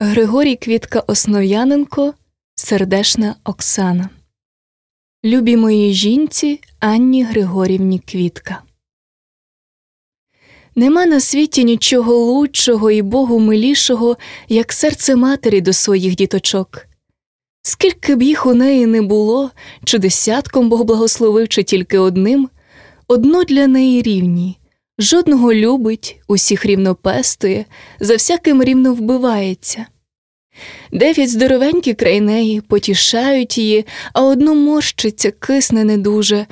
Григорій Квітка Основ'яненко, Сердешна Оксана. Любі моїй жінці Анні Григорівні Квітка. Нема на світі нічого лучшого і Богу милішого, як серце матері до своїх діточок. Скільки б їх у неї не було, чи десятком Бог благословив, чи тільки одним, одно для неї рівні, жодного любить, усіх рівно пестує, за всяким рівно вбивається. Дев'ять здоровенькі край неї потішають її, а одну морщиться, кисне не дуже.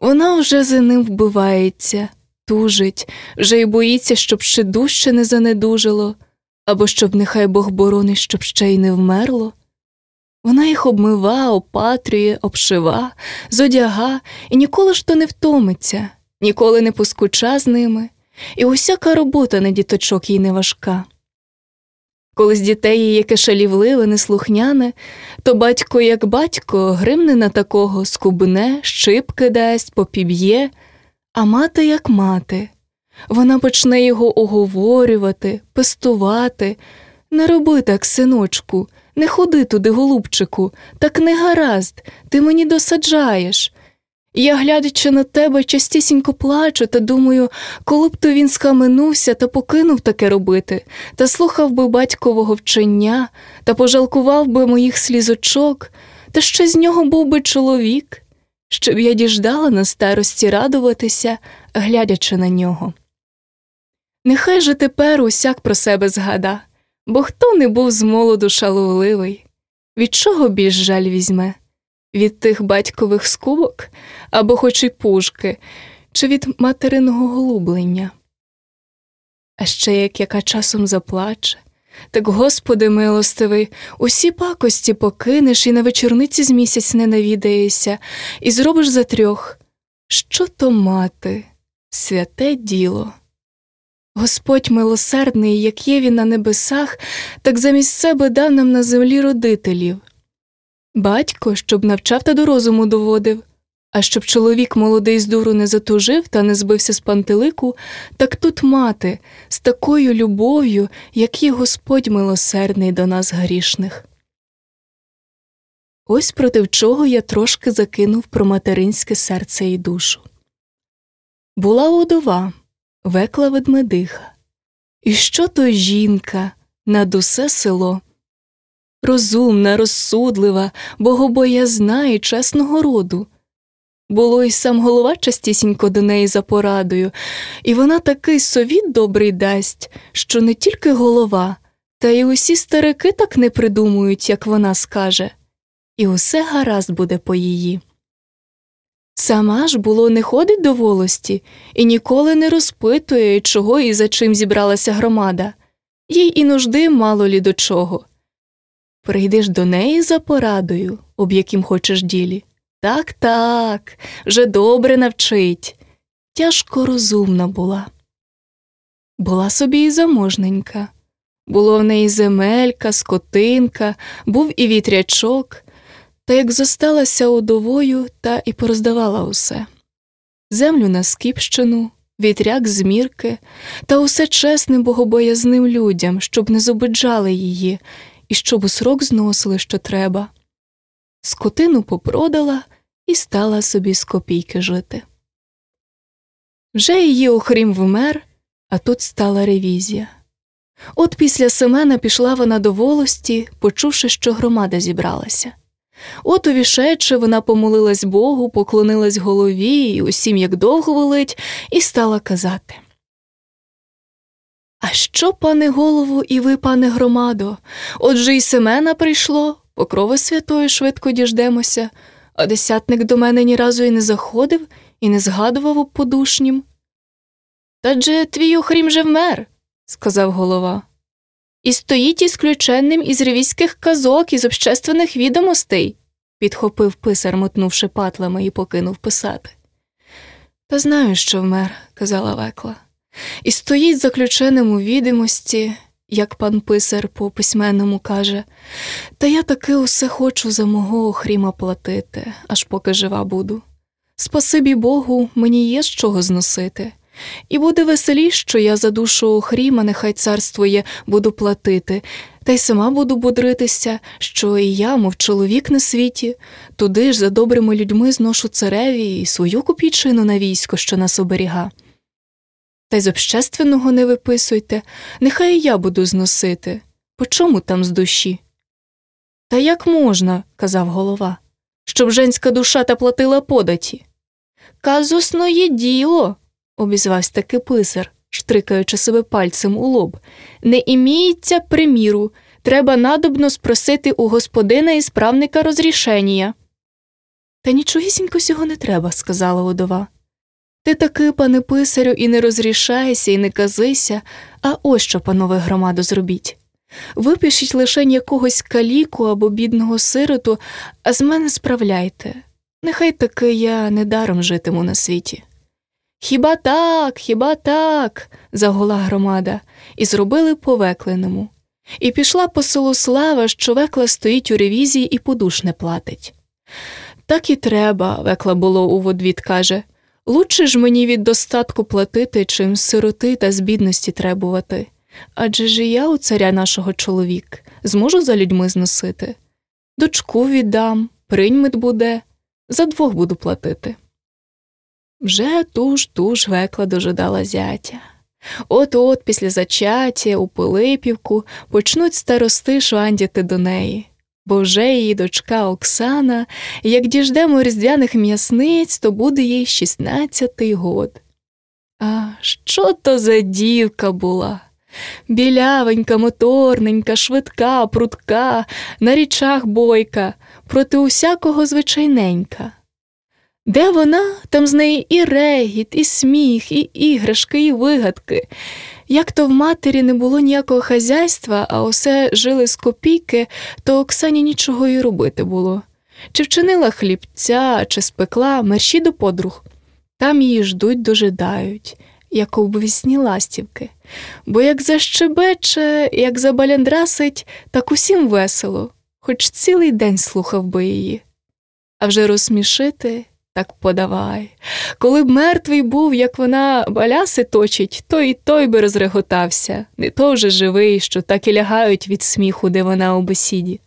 Вона вже за ним вбивається, тужить, вже й боїться, щоб ще дужче не занедужило, або щоб нехай Бог боронить, щоб ще й не вмерло. Вона їх обмива, опатрює, обшива, зодяга і ніколи ж то не втомиться, ніколи не поскуча з ними, і усяка робота на діточок їй не важка. Коли з дітей її яке шалівливе, неслухняне, то батько, як батько, гримне на такого, скубне, щипки дасть, попіб'є, а мати, як мати. Вона почне його оговорювати, пестувати. Не роби так, синочку, не ходи туди, голубчику, так не гаразд, ти мені досаджаєш. Я, глядячи на тебе, частісінько плачу та думаю, коли б то він схаменувся та покинув таке робити, та слухав би батькового вчення, та пожалкував би моїх слізочок, та ще з нього був би чоловік, щоб я діждала на старості радуватися, глядячи на нього. Нехай же тепер усяк про себе згада, бо хто не був з молоду шаловливий, від чого більш жаль візьме? Від тих батькових скубок або хоч і пушки, чи від материного голублення. А ще як яка часом заплаче, так, Господи милостивий, усі пакості покинеш і на вечорниці з місяць не навідаєшся, і зробиш за трьох. Що то мати, святе діло. Господь милосердний, як є він на небесах, так замість себе дав нам на землі родителів. Батько, щоб навчав та до розуму доводив, а щоб чоловік молодий з дуру не затужив та не збився з пантелику, так тут мати з такою любов'ю, як є Господь милосердний до нас грішних. Ось проти чого я трошки закинув про материнське серце і душу. Була удова, векла ведмедиха, і що то жінка над усе село розумна, розсудлива, богобоязна і чесного роду. Було й сам голова частісінько до неї за порадою, і вона такий совіт добрий дасть, що не тільки голова, та й усі старики так не придумують, як вона скаже, і усе гаразд буде по її. Сама ж було не ходить до волості і ніколи не розпитує, чого і за чим зібралася громада, їй і нужди мало лі до чого. Прийдеш до неї за порадою, об яким хочеш ділі. Так, так, вже добре навчить. Тяжко розумна була. Була собі і заможненька. Було в неї земелька, скотинка, був і вітрячок, та як зосталася удовою, та і пороздавала усе землю на Скіпщину, вітряк з мірки, та усе чесним богобоязним людям, щоб не зобиджали її і щоб у срок зносили, що треба. Скотину попродала і стала собі з копійки жити. Вже її охрім вмер, а тут стала ревізія. От після Семена пішла вона до волості, почувши, що громада зібралася. От увішече вона помолилась Богу, поклонилась голові і усім як довго велить, і стала казати а що, пане голову, і ви, пане громадо? Отже й Семена прийшло, покрови святої швидко діждемося, а десятник до мене ні разу і не заходив і не згадував об подушнім. Та же твій охрім же вмер, сказав голова. І стоїть із ключенним із ревізьких казок, із общественних відомостей, підхопив писар, мотнувши патлами і покинув писати. Та знаю, що вмер, казала Векла і стоїть заключеним у відомості, як пан писар по письменному каже, та я таки усе хочу за мого охріма платити, аж поки жива буду. Спасибі Богу, мені є з чого зносити, і буде веселіш, що я за душу охріма, нехай царство є, буду платити, Та й сама буду будритися, що і я, мов чоловік на світі, туди ж за добрими людьми зношу цареві і свою копійчину на військо, що нас оберіга. Та й з общественного не виписуйте, нехай і я буду зносити. По чому там з душі? Та як можна, казав голова, щоб женська душа та платила податі. Казусно є діло, обізвався таки писар, штрикаючи себе пальцем у лоб. Не іміється приміру, треба надобно спросити у господина і справника розрішення. Та нічогісінько сього не треба, сказала удова. Ти таки, пане писарю, і не розрішайся, і не казися, а ось що, панове громадо, зробіть. Випишіть лише якогось каліку або бідного сироту, а з мене справляйте. Нехай таки я недаром житиму на світі. Хіба так, хіба так, загула громада, і зробили по векленому. І пішла по селу слава, що векла стоїть у ревізії і подуш не платить. Так і треба, векла було у водвід каже. Лучше ж мені від достатку платити, чим сироти та з бідності требувати. Адже ж і я у царя нашого чоловік зможу за людьми зносити. Дочку віддам, приймет буде, за двох буду платити. Вже туж туж векла дожидала зятя. От от після зачаття у Пилипівку почнуть старости швандіти до неї, бо вже її дочка Оксана, як діждемо різдвяних м'ясниць, то буде їй шістнадцятий год. А що то за дівка була? Білявенька, моторненька, швидка, прутка, на річах бойка, проти усякого звичайненька. Де вона, там з неї і регіт, і сміх, і іграшки, і вигадки. Як то в матері не було ніякого хазяйства, а усе жили з копійки, то Оксані нічого й робити було. Чи вчинила хлібця, чи спекла мерщі до подруг. Там її ждуть, дожидають, як обвісні ластівки. Бо як защебече, як забаляндрасить, так усім весело, хоч цілий день слухав би її. А вже розсмішити так подавай. Коли б мертвий був, як вона баляси точить, то і той би розреготався, не то вже живий, що так і лягають від сміху, де вона у бесіді.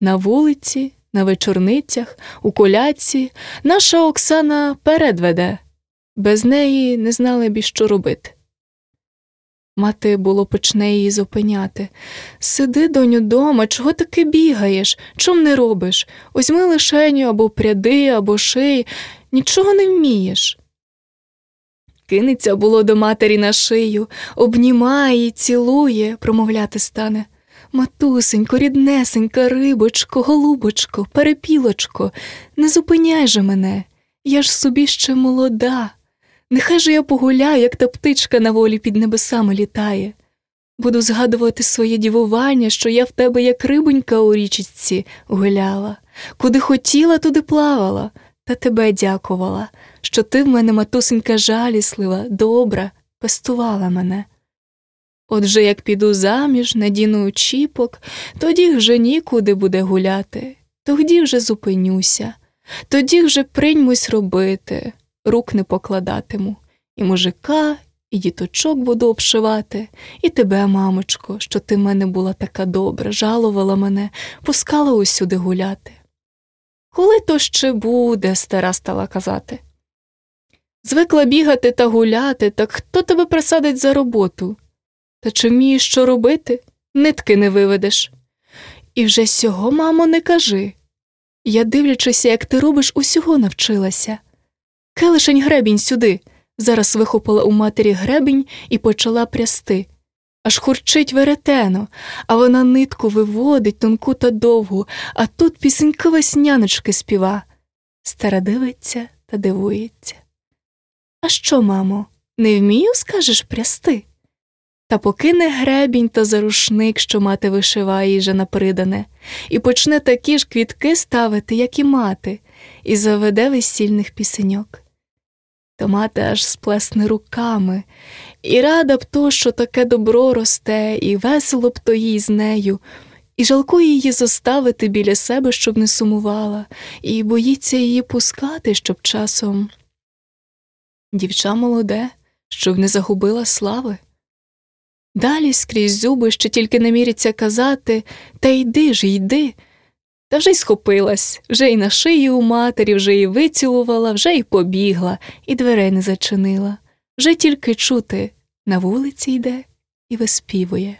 На вулиці, на вечорницях, у коляці наша Оксана передведе, без неї не знали б що робити. Мати було почне її зупиняти. Сиди, доню, дома, чого таки бігаєш? Чом не робиш? Озьми лишеню або пряди, або ший, нічого не вмієш. Кинеться було до матері на шию, обнімає, цілує, промовляти стане. Матусенько, ріднесенька, рибочко, голубочко, перепілочко, не зупиняй же мене, я ж собі ще молода. Нехай же я погуляю, як та птичка на волі під небесами літає. Буду згадувати своє дівування, що я в тебе, як рибонька у річці, гуляла, куди хотіла, туди плавала, та тебе дякувала, що ти в мене, матусенька, жаліслива, добра, пестувала мене. Отже, як піду заміж, надіну чіпок, тоді вже нікуди буде гуляти, тоді вже зупинюся, тоді вже приймусь робити рук не покладатиму, і мужика, і діточок буду обшивати, і тебе, мамочко, що ти в мене була така добра, жалувала мене, пускала усюди гуляти. Коли то ще буде, стара стала казати. Звикла бігати та гуляти, так хто тебе присадить за роботу? Та чи вмієш що робити? Нитки не виведеш. І вже сього, мамо, не кажи. Я, дивлячися, як ти робиш, усього навчилася. Келишень гребінь сюди. Зараз вихопила у матері гребінь і почала прясти. Аж хурчить веретено, а вона нитку виводить тонку та довгу, а тут пісеньки весняночки співа. Стара дивиться та дивується. А що, мамо, не вмію, скажеш, прясти? Та покине гребінь та зарушник, що мати вишиває їй напридане, і почне такі ж квітки ставити, як і мати, і заведе весільних пісеньок то мати аж сплесне руками, і рада б то, що таке добро росте, і весело б то їй з нею, і жалкує її заставити біля себе, щоб не сумувала, і боїться її пускати, щоб часом. Дівча молоде, щоб не загубила слави. Далі скрізь зуби ще тільки не міряться казати Та йди ж, йди. Та вже й схопилась, вже й на шиї у матері, вже й вицілувала, вже й побігла, і дверей не зачинила. Вже тільки чути на вулиці йде і виспівує.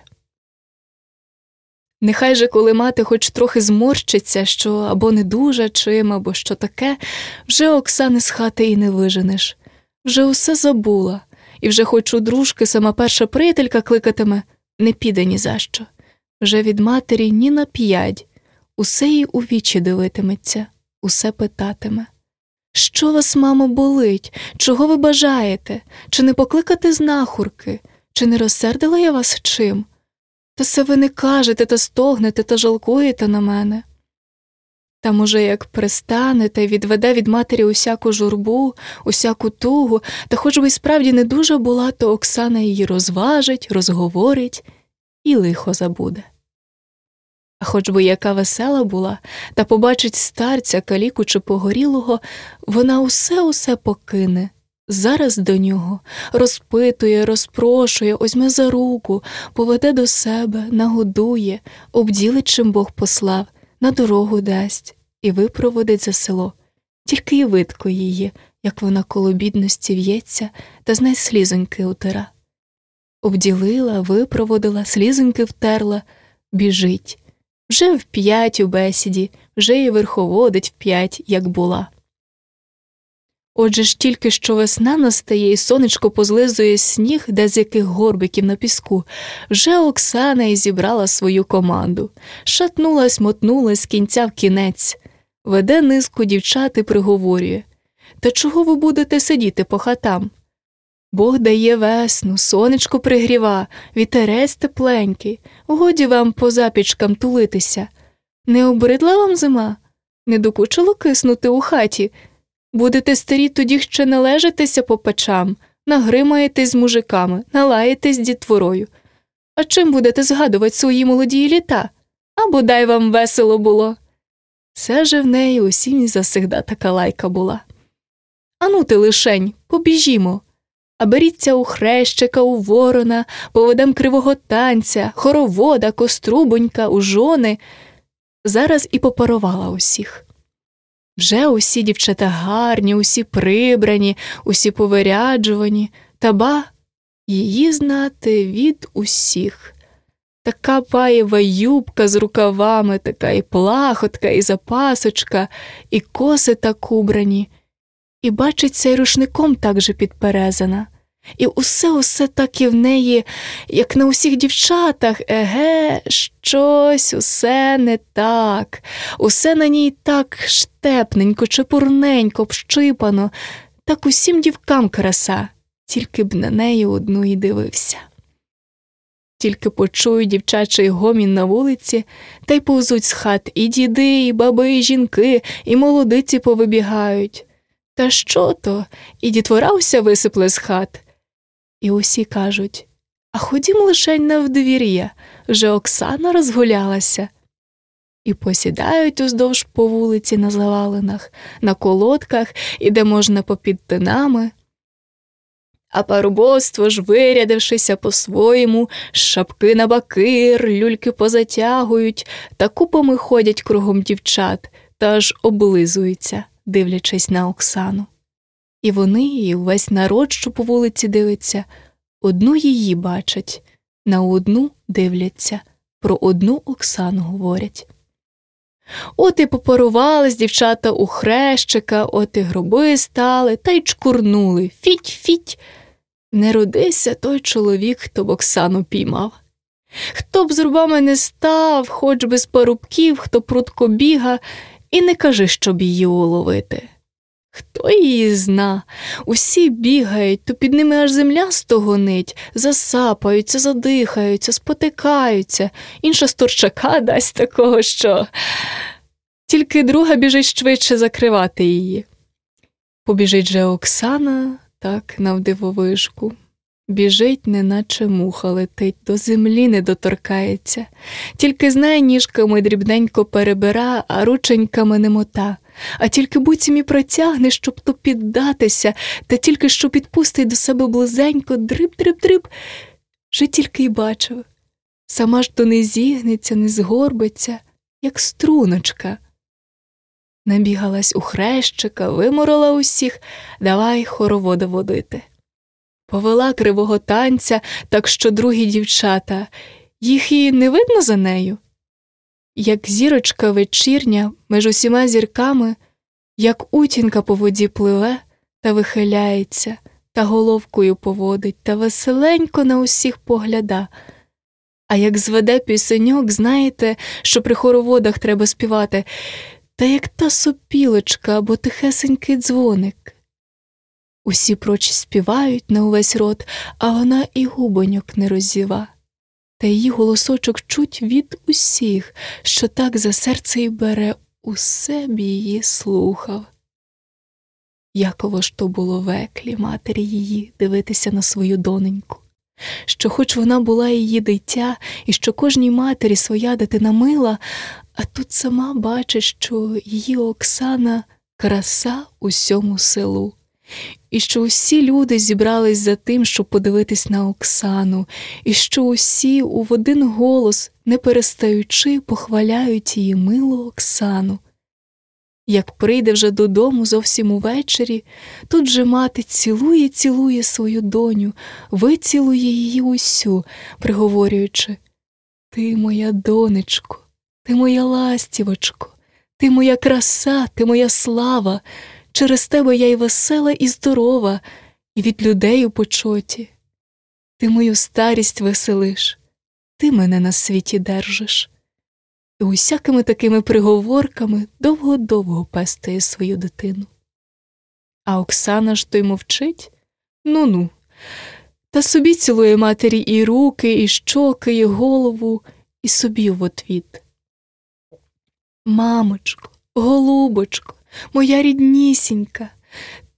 Нехай же, коли мати хоч трохи зморщиться, що або не дуже чим, або що таке, вже Оксани з хати і не виженеш. Вже усе забула, і вже хоч у дружки сама перша приятелька кликатиме, не піде ні за що. Вже від матері ні на п'ять, усе їй у вічі дивитиметься, усе питатиме. Що вас, мамо, болить? Чого ви бажаєте? Чи не покликати знахурки? Чи не розсердила я вас чим? Та се ви не кажете та стогнете та жалкуєте на мене. Та, може, як пристанете, відведе від матері усяку журбу, усяку тугу, та хоч би й справді не дуже була, то Оксана її розважить, розговорить і лихо забуде. Хоч би яка весела була, та побачить старця, каліку чи погорілого, вона усе усе покине, зараз до нього, розпитує, розпрошує, озьме за руку, поведе до себе, нагодує, обділить, чим Бог послав, на дорогу дасть і випроводить за село, тільки й видко її, як вона коло бідності в'ється, та знай слізоньки утира. Обділила, випроводила, слізоньки втерла, біжить. Вже в п'ять у бесіді, вже й верховодить в п'ять, як була. Отже ж тільки що весна настає, і сонечко позлизує сніг, де з яких горбиків на піску, вже Оксана і зібрала свою команду, шатнулась, мотнулась кінця в кінець, веде низку дівчат і приговорює Та чого ви будете сидіти по хатам? Бог дає весну, сонечко пригріва, вітерець тепленький, годі вам по запічкам тулитися. Не обридла вам зима? Не докучило киснути у хаті? Будете старі тоді ще належитеся по печам, нагримаєтесь з мужиками, налаєтесь дітворою. А чим будете згадувати свої молоді літа? А бодай вам весело було. Все же в неї усім завсегда така лайка була. Ану ти лишень, побіжімо. А беріться у хрещика, у ворона, поведем кривого танця, хоровода, кострубонька, у жони. Зараз і попарувала усіх. Вже усі дівчата гарні, усі прибрані, усі повиряджувані, та ба її знати від усіх. Така паєва юбка з рукавами, така і плахотка, і запасочка, і коси так убрані, і бачиться, й рушником так же підперезана. І усе усе так і в неї, як на усіх дівчатах, еге, щось усе не так, усе на ній так штепненько, чепурненько, общипано, так усім дівкам краса, тільки б на неї одну і дивився. Тільки почують дівчачий гомін на вулиці, та й повзуть з хат і діди, і баби, і жінки, і молодиці повибігають. Та що то? І дітвора уся висипле з хат. І усі кажуть А ходім лишень на вдвір'я, вже Оксана розгулялася. І посідають уздовж по вулиці на завалинах, на колодках і де можна попід тинами. А парубоство ж, вирядившися по-своєму, шапки на бакир, люльки позатягують, та купами ходять кругом дівчат та аж облизуються, дивлячись на Оксану. І вони, і увесь народ, що по вулиці дивиться, одну її бачать, на одну дивляться, про одну Оксану говорять. От і попарувались дівчата у хрещика, от і гроби стали та й чкурнули. Фіть, фіть. Не родився той чоловік, хто б Оксану піймав. Хто б з рубами не став, хоч би з парубків, хто прутко біга, і не кажи, щоб її уловити. Хто її зна? Усі бігають, то під ними аж земля стогонить, засапаються, задихаються, спотикаються, інша сторчака дасть такого, що тільки друга біжить швидше закривати її. Побіжить же Оксана так навдивовишку. Біжить, неначе муха летить, до землі не доторкається, тільки знає ніжками дрібненько перебира, а рученьками не мота а тільки буцім і протягне, щоб то піддатися, та тільки що підпустить до себе близенько дриб-дриб-дриб, вже тільки й бачив. Сама ж то не зігнеться, не згорбиться, як струночка. Набігалась у хрещика, виморила усіх, давай хоровода водити. Повела кривого танця, так що другі дівчата, їх і не видно за нею. Як зірочка вечірня між усіма зірками, як утінка по воді пливе та вихиляється, та головкою поводить, та веселенько на усіх погляда. А як зведе пісеньок, знаєте, що при хороводах треба співати, та як та сопілочка або тихесенький дзвоник. Усі прочі співають на увесь рот, а вона і губоньок не роззіва, та її голосочок чуть від усіх, що так за серце й бере, усе б її слухав. Яково ж то було веклі матері її дивитися на свою доненьку, що, хоч вона була її дитя, і що кожній матері своя дитина мила, а тут сама бачить, що її Оксана краса усьому селу, і що усі люди зібрались за тим, щоб подивитись на Оксану, і що усі у один голос, не перестаючи, похваляють її милу Оксану. Як прийде вже додому зовсім увечері, тут же мати цілує, цілує свою доню, вицілує її усю, приговорюючи Ти моя донечко, ти моя ластівочко, ти моя краса, ти моя слава, через тебе я й весела, і здорова, і від людей у почоті. Ти мою старість веселиш, ти мене на світі держиш і усякими такими приговорками довго-довго пестує свою дитину. А Оксана ж то й мовчить ну ну, та собі цілує матері і руки, і щоки, і голову, і собі в отвіт. Мамочко, голубочко, моя ріднісінька,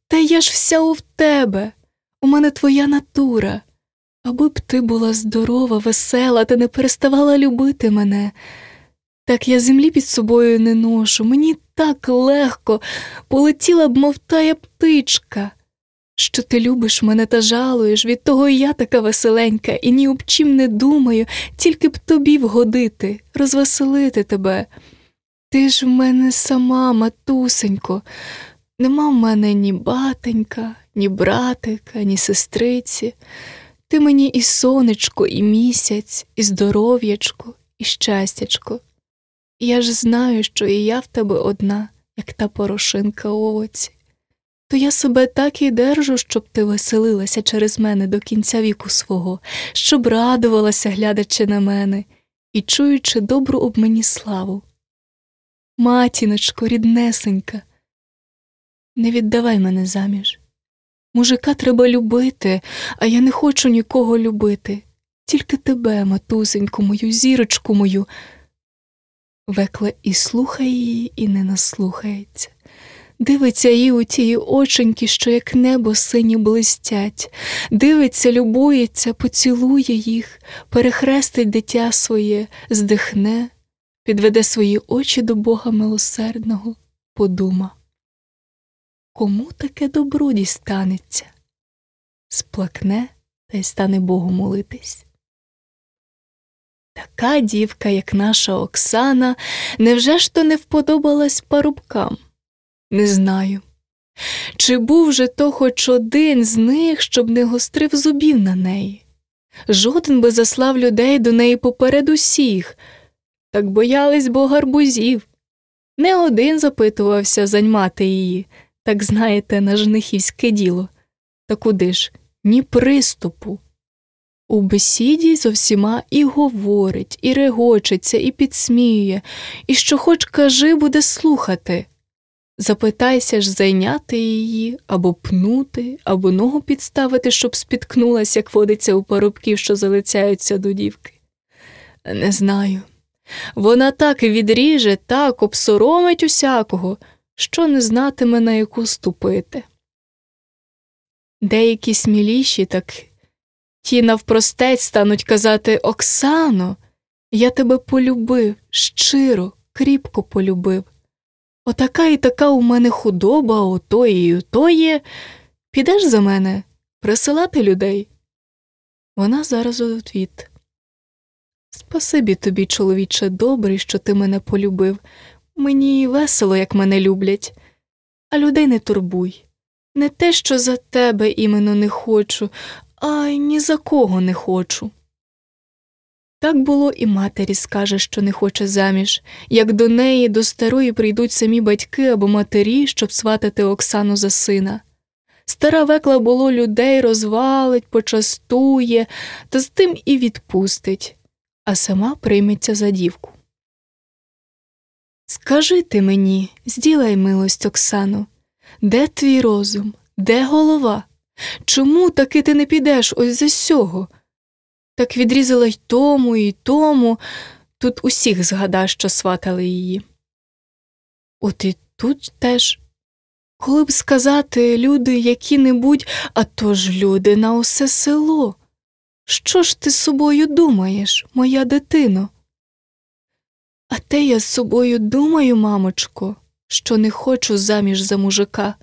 та я ж вся у тебе, у мене твоя натура. Аби б ти була здорова, весела та не переставала любити мене. Так я землі під собою не ношу, мені так легко полетіла б, мов тая птичка. Що ти любиш мене та жалуєш, від того і я така веселенька, і ні об чим не думаю, тільки б тобі вгодити, розвеселити тебе. Ти ж в мене сама, матусенько, нема в мене ні батенька, ні братика, ні сестриці. Ти мені і сонечко, і місяць, і здоров'ячко, і щастячко. Я ж знаю, що і я в тебе одна, як та порошинка овоці. То я себе так і держу, щоб ти веселилася через мене до кінця віку свого, щоб радувалася, глядачи на мене і чуючи добру об мені славу. Матіночко, ріднесенька, не віддавай мене заміж. Мужика треба любити, а я не хочу нікого любити, тільки тебе, матусеньку мою, зірочку мою. Векла і слухає її, і не наслухається. Дивиться їй у тії оченьки, що як небо сині блистять, дивиться, любується, поцілує їх, перехрестить дитя своє, здихне, підведе свої очі до Бога милосердного, подума. Кому таке добро дістанеться? Сплакне та й стане Богу молитись. Така дівка, як наша Оксана, невже ж то не вподобалась парубкам? Не знаю. Чи був же то хоч один з них, щоб не гострив зубів на неї? Жоден би заслав людей до неї поперед усіх, так боялись бо гарбузів. Не один запитувався заньмати її, так знаєте, на жнихівське діло. Та куди ж? Ні приступу. У бесіді зо всіма і говорить, і регочеться, і підсміює, і що хоч кажи, буде слухати. Запитайся ж зайняти її, або пнути, або ногу підставити, щоб спіткнулась, як водиться у парубків, що залицяються до дівки. Не знаю. Вона так відріже, так обсоромить усякого, що не знатиме, на яку ступити. Деякі сміліші так ті навпростець стануть казати Оксано, я тебе полюбив, щиро, кріпко полюбив. Отака і така у мене худоба, ото і є. Підеш за мене присилати людей? Вона зараз у відвід. Спасибі тобі, чоловіче, добрий, що ти мене полюбив. Мені весело, як мене люблять, а людей не турбуй. Не те, що за тебе іменно не хочу, а й ні за кого не хочу. Так було і матері скаже, що не хоче заміж, як до неї, до старої прийдуть самі батьки або матері, щоб сватати Оксану за сина. Стара векла було людей розвалить, почастує, та з тим і відпустить, а сама прийметься за дівку. Скажи ти мені, зділай милость, Оксано, де твій розум, де голова? Чому таки ти не підеш ось за сього? Так відрізала й тому, і тому, тут усіх згада, що сватали її. От і тут теж, коли б сказати люди які небудь, а то ж люди на усе село. Що ж ти з собою думаєш, моя дитино? А те я з собою думаю, мамочко, що не хочу заміж за мужика.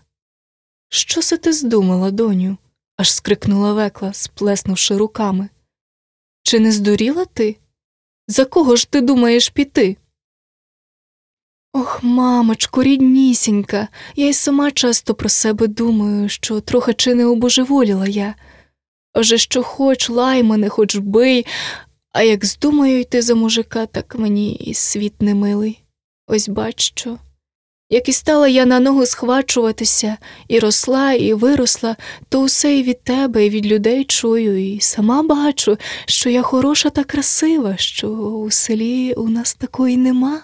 Що се ти здумала, доню? аж скрикнула векла, сплеснувши руками. Чи не здуріла ти? За кого ж ти думаєш піти? Ох, мамочко, ріднісінька, я й сама часто про себе думаю, що трохи чи не обожеволіла я. Оже що хоч лай мене, хоч бий, а як здумаю йти за мужика, так мені і світ не милий. Ось бач що. Як і стала я на ногу схвачуватися, і росла, і виросла, то усе і від тебе, і від людей чую, і сама бачу, що я хороша та красива, що у селі у нас такої нема.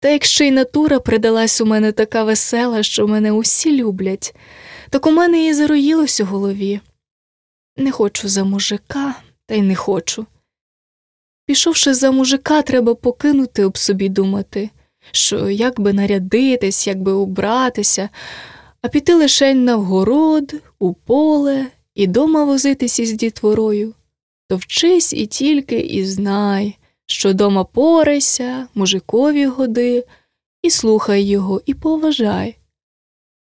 Та якщо й натура придалась у мене така весела, що мене усі люблять, так у мене і зароїлось у голові. Не хочу за мужика, та й не хочу. Пішовши за мужика, треба покинути об собі думати що як би нарядитись, як би убратися, а піти лишень на вгород, у поле і дома возитись із дітворою, то вчись і тільки і знай, що дома порайся, мужикові годи, і слухай його, і поважай.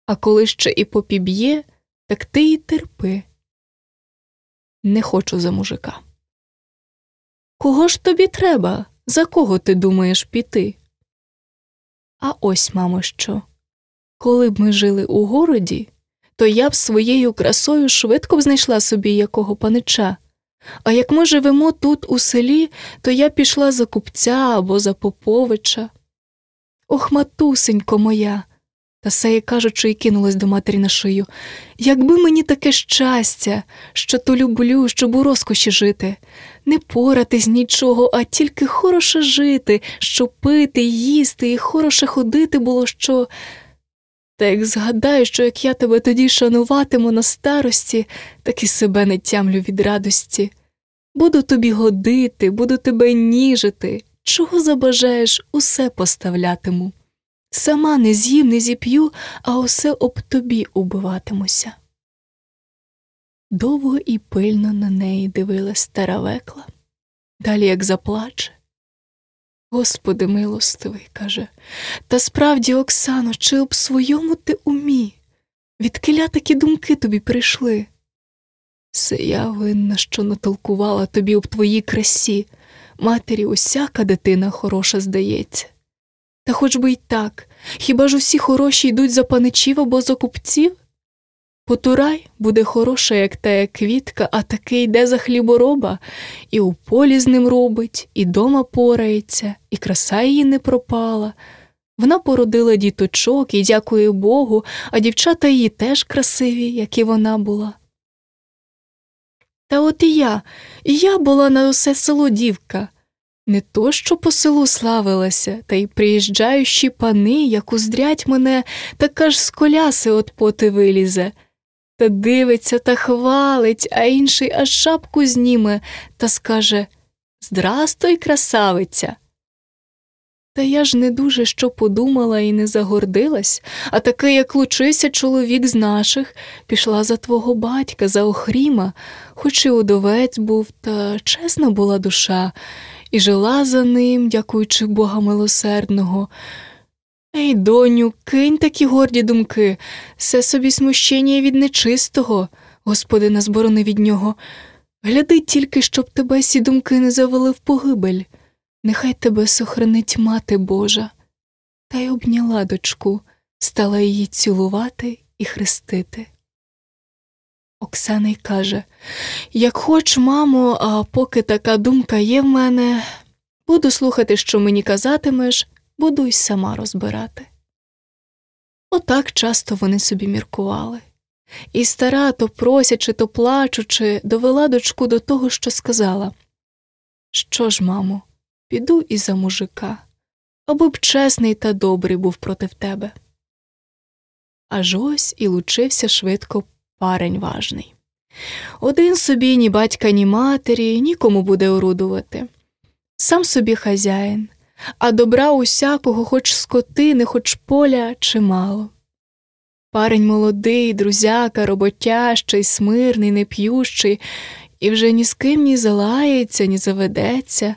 А коли ще і попіб'є, так ти й терпи. Не хочу за мужика. Кого ж тобі треба? За кого ти думаєш піти? А ось, мамо, що. Коли б ми жили у городі, то я б своєю красою швидко б знайшла собі якого панича. А як ми живемо тут, у селі, то я пішла за купця або за поповича. Ох, матусенько моя, та сеє кажучи, і кинулась до матері на шию. Якби мені таке щастя, що то люблю, щоб у розкоші жити, не поратись нічого, а тільки хороше жити, що пити, їсти і хороше ходити було що. Та як згадаю, що як я тебе тоді шануватиму на старості, так і себе не тямлю від радості. Буду тобі годити, буду тебе ніжити, чого забажаєш, усе поставлятиму. Сама не з'їм, не зіп'ю, а усе об тобі убиватимуся. Довго і пильно на неї дивилась стара векла, далі як заплаче. Господи милостивий, каже, та справді, Оксано, чи об своєму ти умі? Відкиля такі думки тобі прийшли? Це я винна, що натолкувала тобі об твоїй красі, матері усяка дитина хороша здається. Та хоч би й так, хіба ж усі хороші йдуть за паничів або за купців? Потурай буде хороша, як тая квітка, а таки йде за хлібороба, і у полі з ним робить, і дома порається, і краса її не пропала. Вона породила діточок і дякує Богу, а дівчата її теж красиві, як і вона була. Та от і я, і я була на усе село дівка. Не то, що по селу славилася, та й приїжджаючі пани, як уздрять мене, так аж з коляси от поти вилізе. Та дивиться та хвалить, а інший аж шапку зніме та скаже Здрастуй, красавиця. Та я ж не дуже що подумала і не загордилась, а такий, як лучився чоловік з наших, пішла за твого батька, за Охріма, хоч і удовець був, та чесна була душа і жила за ним, дякуючи Бога милосердного. Ей, доню, кинь такі горді думки, все собі смущення від нечистого, господи нас борони від нього. Гляди тільки, щоб тебе сі думки не завели в погибель. Нехай тебе сохранить мати Божа. Та й обняла дочку, стала її цілувати і хрестити. Оксана й каже Як хоч, мамо, а поки така думка є в мене, буду слухати, що мені казатимеш, буду й сама розбирати. Отак часто вони собі міркували. І стара, то просячи, то плачучи, довела дочку до того, що сказала Що ж, мамо, піду і за мужика, аби б чесний та добрий був против тебе. Аж ось і лучився швидко парень важний. Один собі ні батька, ні матері, нікому буде орудувати. Сам собі хазяїн, а добра усякого, хоч скотини, хоч поля, чимало. Парень молодий, друзяка, роботящий, смирний, неп'ющий, і вже ні з ким ні залається, ні заведеться,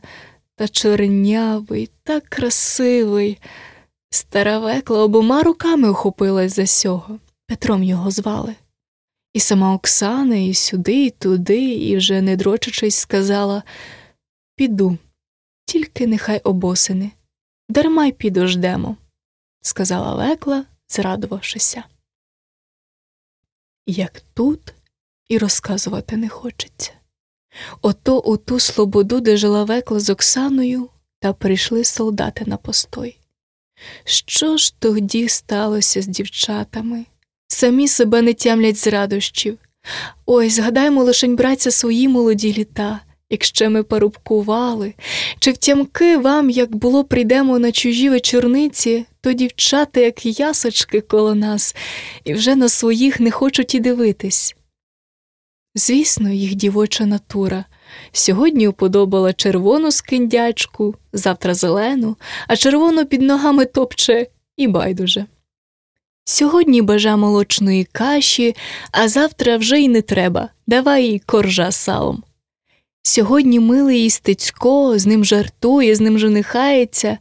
та чорнявий, так красивий. Стара векла обома руками охопилась за сього. Петром його звали. І сама Оксана, і сюди, і туди, і вже не дрочачись, сказала Піду, тільки нехай обосини, дарма й підождемо, сказала векла, зрадувавшися. Як тут і розказувати не хочеться. Ото у ту слободу, де жила векла з Оксаною, та прийшли солдати на постой. Що ж тоді сталося з дівчатами? Самі себе не тямлять з радощів. Ой, згадаймо лишень братця свої молоді літа, якщо ми парубкували, чи втямки вам, як було, прийдемо на чужі вечорниці, то дівчата, як ясочки коло нас, і вже на своїх не хочуть і дивитись. Звісно, їх дівоча натура. Сьогодні уподобала червону скиндячку, завтра зелену, а червоно під ногами топче і байдуже. Сьогодні бажа молочної каші, а завтра вже й не треба, давай їй коржа салом. Сьогодні милий стецько, з ним жартує, з ним женихається.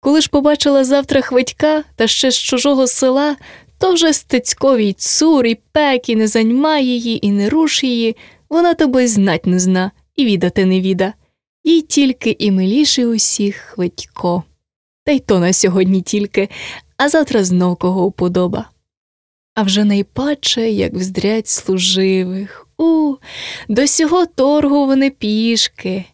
Коли ж побачила завтра хвитька та ще з чужого села, то вже стецьковій цур і пек, і не заньма її, і не руш її, вона тебе знать не зна, і відати не віда. Їй тільки і миліший усіх хвитько. Та й то на сьогодні тільки, а завтра знов кого уподоба. А вже найпаче, як вздрять служивих, у, до сього торгу вони пішки,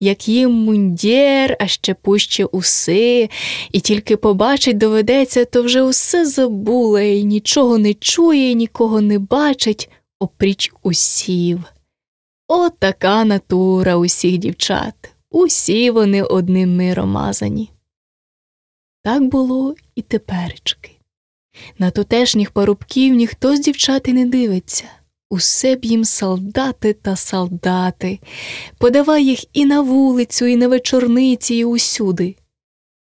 як їм мундєр, а ще пуще уси, і тільки побачить доведеться, то вже усе забула, і нічого не чує, і нікого не бачить, опріч усів. От така натура усіх дівчат, усі вони одним миром мазані. Так було і теперечки. На тутешніх парубків ніхто з дівчат не дивиться. Усе б їм солдати та солдати, подавай їх і на вулицю, і на вечорниці, і усюди.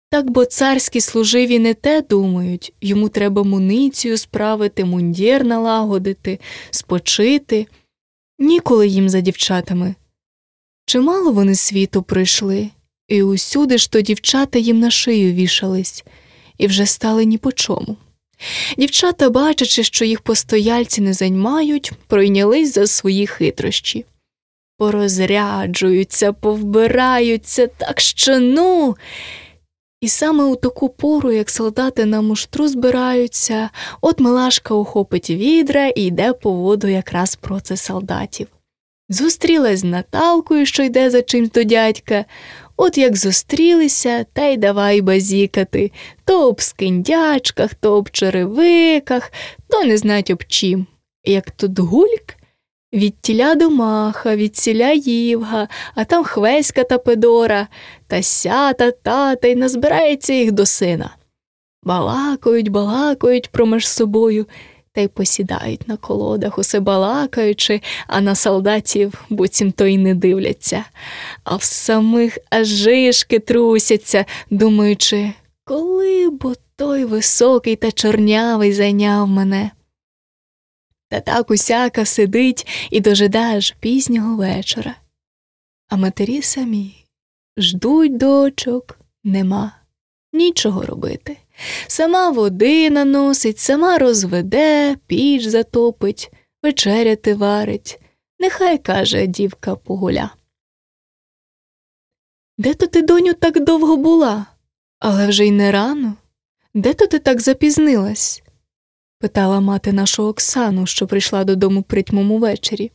Так бо царські служиві не те думають йому треба муницію справити, мундір налагодити, спочити. Ніколи їм за дівчатами. Чимало вони світу пройшли, і усюди ж то дівчата їм на шию вішались, і вже стали ні по чому. Дівчата, бачачи, що їх постояльці не займають, пройнялись за свої хитрощі. Порозряджуються, повбираються, так що ну. І саме у таку пору, як солдати на муштру збираються, от Милашка ухопить відра і йде по воду якраз проти солдатів. Зустрілась з Наталкою, що йде за чимсь до дядька, От як зустрілися, та й давай базікати то об скиндячках, то об черевиках, то не знать об чим. Як тут гульк, від тіля до маха, від ціля ївга, а там хвеська та педора, та ся та та, та й назбирається їх до сина. Балакають, балакають промеж собою та й посідають на колодах, усе балакаючи, а на солдатів буцімто й не дивляться, а в самих аж жишки трусяться, думаючи, коли бо той високий та чорнявий зайняв мене. Та так усяка сидить і дожидає аж пізнього вечора. А матері самі ждуть дочок, нема нічого робити. Сама води наносить, сама розведе, піч затопить, вечеряти варить, Нехай каже дівка погуля. Де то ти, доню, так довго була? Але вже й не рано. Де то ти так запізнилась? питала мати нашу Оксану, що прийшла додому притьмому ввечері.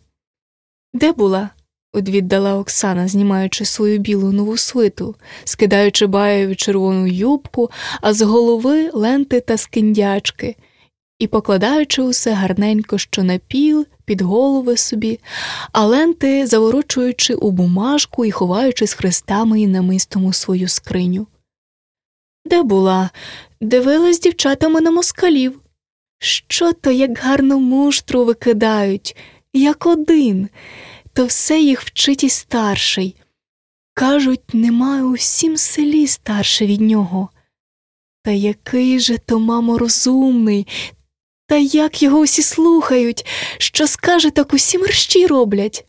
Де була? Одвіддала Оксана, знімаючи свою білу нову свиту, скидаючи баєві червону юбку, а з голови ленти та скиндячки, і покладаючи усе гарненько, що на піл, під голови собі, а ленти заворочуючи у бумажку і ховаючи з хрестами і намистом у свою скриню. Де була? Дивилась дівчатами на москалів. Що то як гарну муштру викидають, як один, то все їх вчить і старший. Кажуть, немає у всім селі старше від нього. Та який же то, мамо, розумний, та як його усі слухають, що скаже, так усі мерщі роблять.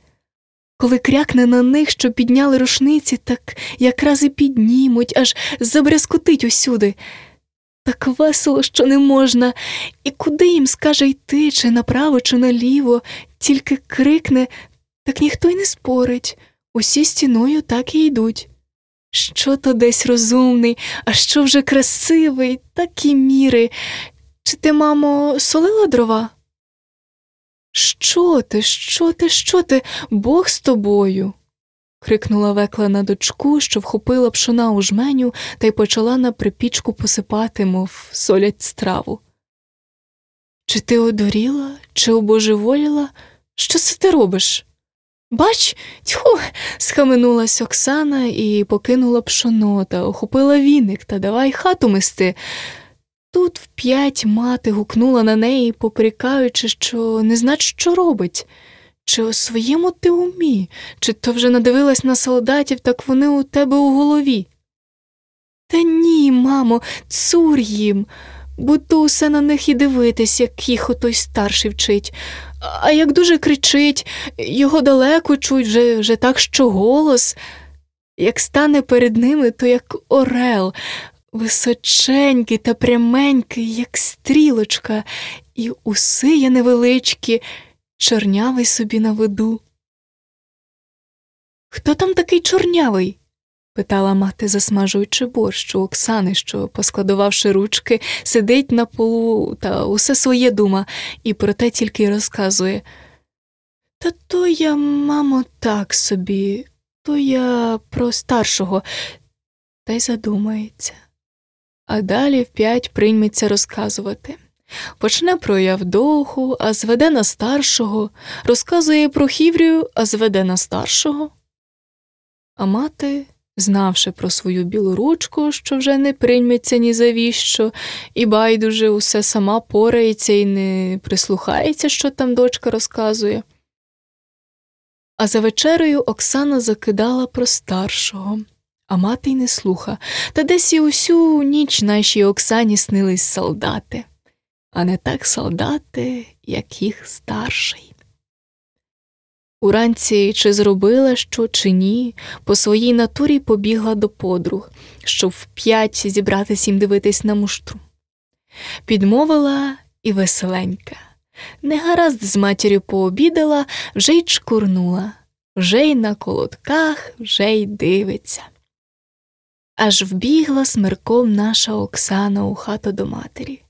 Коли крякне на них, що підняли рушниці, так якраз і піднімуть, аж забрязкотить усюди. Так весело, що не можна, і куди їм скаже йти, чи направо, чи наліво, тільки крикне, так ніхто й не спорить, усі стіною так і йдуть. Що то десь розумний, а що вже красивий, такі міри. Чи ти, мамо, солила дрова? Що ти, що ти, що ти, Бог з тобою? крикнула векла на дочку, що вхопила пшона у жменю та й почала на припічку посипати, мов солять страву. Чи ти одуріла, чи обожеволіла? Що це ти робиш? Бач, тьху, схаменулась Оксана і покинула пшоно та охопила віник та давай хату мести. Тут вп'ять мати гукнула на неї, попрікаючи, що не знать, що робить. Чи у своєму ти умі, чи то вже надивилась на солдатів, так вони у тебе у голові? Та ні, мамо, цур їм, буду усе на них і дивитись, як їх отой старший вчить. А як дуже кричить, його далеко чуть вже, вже так, що голос. Як стане перед ними, то як орел, височенький та пряменький, як стрілочка, і уси є невеличкі, чорнявий собі на виду. Хто там такий чорнявий? Питала мати, засмажуючи борщ у Оксани, що, поскладувавши ручки, сидить на полу та усе своє дума, і про те тільки й розказує. Та то я, мамо, так собі, то я про старшого, та й задумається. А далі вп'ять прийметься розказувати. Почне про Явдоху, а зведе на старшого, розказує про Хіврію, а зведе на старшого. А мати, знавши про свою білу ручку, що вже не прийметься ні за віщо, і байдуже усе сама порається і не прислухається, що там дочка розказує. А за вечерею Оксана закидала про старшого, а мати й не слуха, та десь і усю ніч нашій Оксані снились солдати а не так солдати, як їх старший. Уранці чи зробила що, чи ні, по своїй натурі побігла до подруг, щоб вп'ять зібратись їм дивитись на муштру. Підмовила і веселенька. Негаразд з матір'ю пообідала, вже й чкурнула, вже й на колодках, вже й дивиться. Аж вбігла смирком наша Оксана у хату до матері.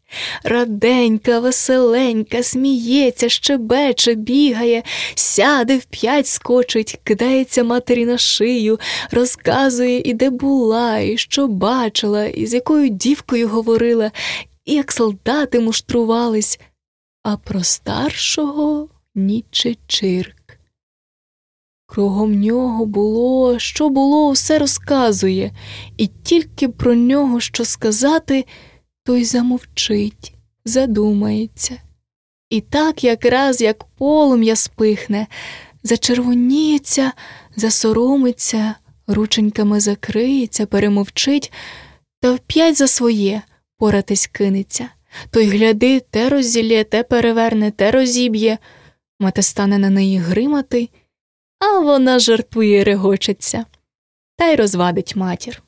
Раденька, веселенька, сміється, щебече, бігає, сяде вп'ять скочить, кидається матері на шию, розказує, і де була, і що бачила, і з якою дівкою говорила, і як солдати муштрувались, а про старшого ніче чирк. Кругом нього було, що було, усе розказує, і тільки про нього що сказати той замовчить, задумається. І так якраз як полум'я спихне, зачервоніється, засоромиться, рученьками закриється, перемовчить, та вп'ять за своє поратись кинеться. Той гляди, те розділє, те переверне, те розіб'є, мати стане на неї гримати, а вона жартує, регочеться, та й розвадить матір.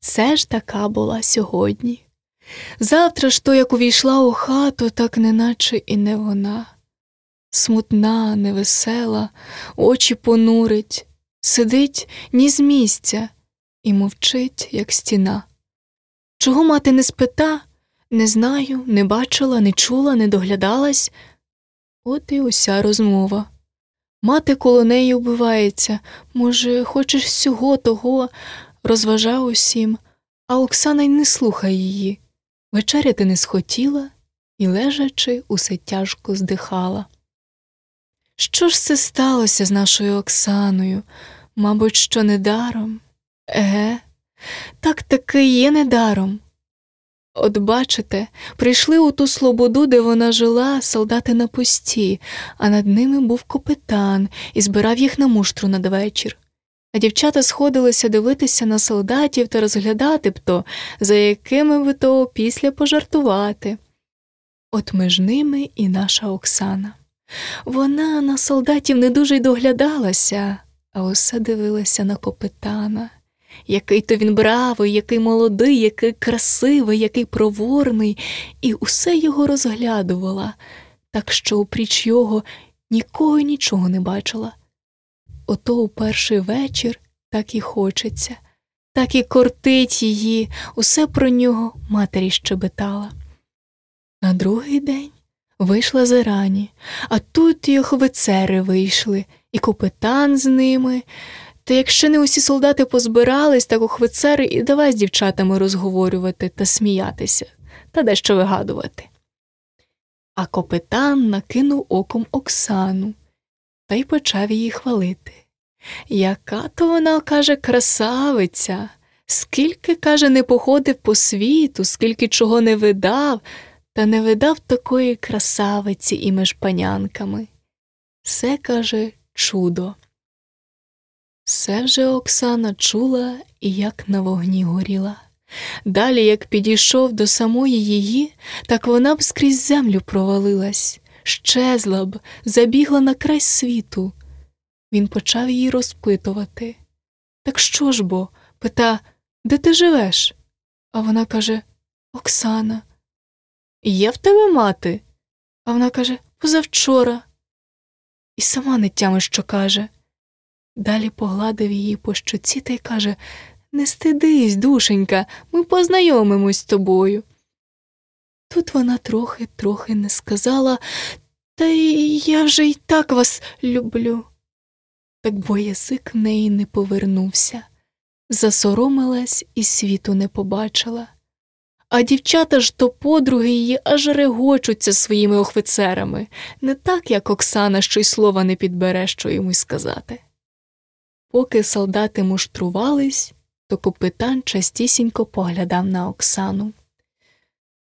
Це ж така була сьогодні. Завтра ж то, як увійшла у хату, так неначе і не вона. смутна, невесела, очі понурить, сидить ні з місця і мовчить, як стіна. Чого мати не спита, не знаю, не бачила, не чула, не доглядалась. От і уся розмова. Мати коло неї убивається, може, хочеш всього того, розважав усім, а Оксана й не слухає її. Вечеряти не схотіла і, лежачи, усе тяжко здихала. Що ж це сталося з нашою Оксаною? Мабуть, що недаром? Еге, так таки є недаром. От бачите, прийшли у ту слободу, де вона жила, солдати на пусті, а над ними був капитан і збирав їх на муштру надвечір. А дівчата сходилися дивитися на солдатів та розглядати б то, за якими би то після пожартувати. От між ними і наша Оксана. Вона на солдатів не дуже й доглядалася, а усе дивилася на капитана який то він бравий, який молодий, який красивий, який проворний, і усе його розглядувала, так що опріч його нікого нічого не бачила. Ото у перший вечір так і хочеться, так і кортить її, усе про нього матері щебетала. На другий день вийшла зарані, а тут і охвицери вийшли, і капитан з ними. Та якщо не усі солдати позбирались, так охвицери і давай з дівчатами розговорювати та сміятися, та дещо вигадувати. А капитан накинув оком Оксану та й почав її хвалити. Яка то вона, каже, красавиця, скільки, каже, не походив по світу, скільки чого не видав, та не видав такої красавиці і між панянками. Все, каже, чудо. Все вже Оксана чула і як на вогні горіла. Далі, як підійшов до самої її, так вона б скрізь землю провалилась, щезла б, забігла на край світу. Він почав її розпитувати. Так що ж бо? пита, де ти живеш? А вона каже Оксана. Є в тебе мати? А вона каже позавчора. І сама не тями, що каже. Далі погладив її по щоці та й каже Не стидись, душенька, ми познайомимось з тобою. Тут вона трохи, трохи не сказала, та я вже й так вас люблю. Так бо язик в неї не повернувся, засоромилась і світу не побачила. А дівчата ж то подруги її аж регочуться своїми охвицерами, не так, як Оксана, що й слова не підбере, що йому сказати. Поки солдати муштрувались, то капитан частісінько поглядав на Оксану.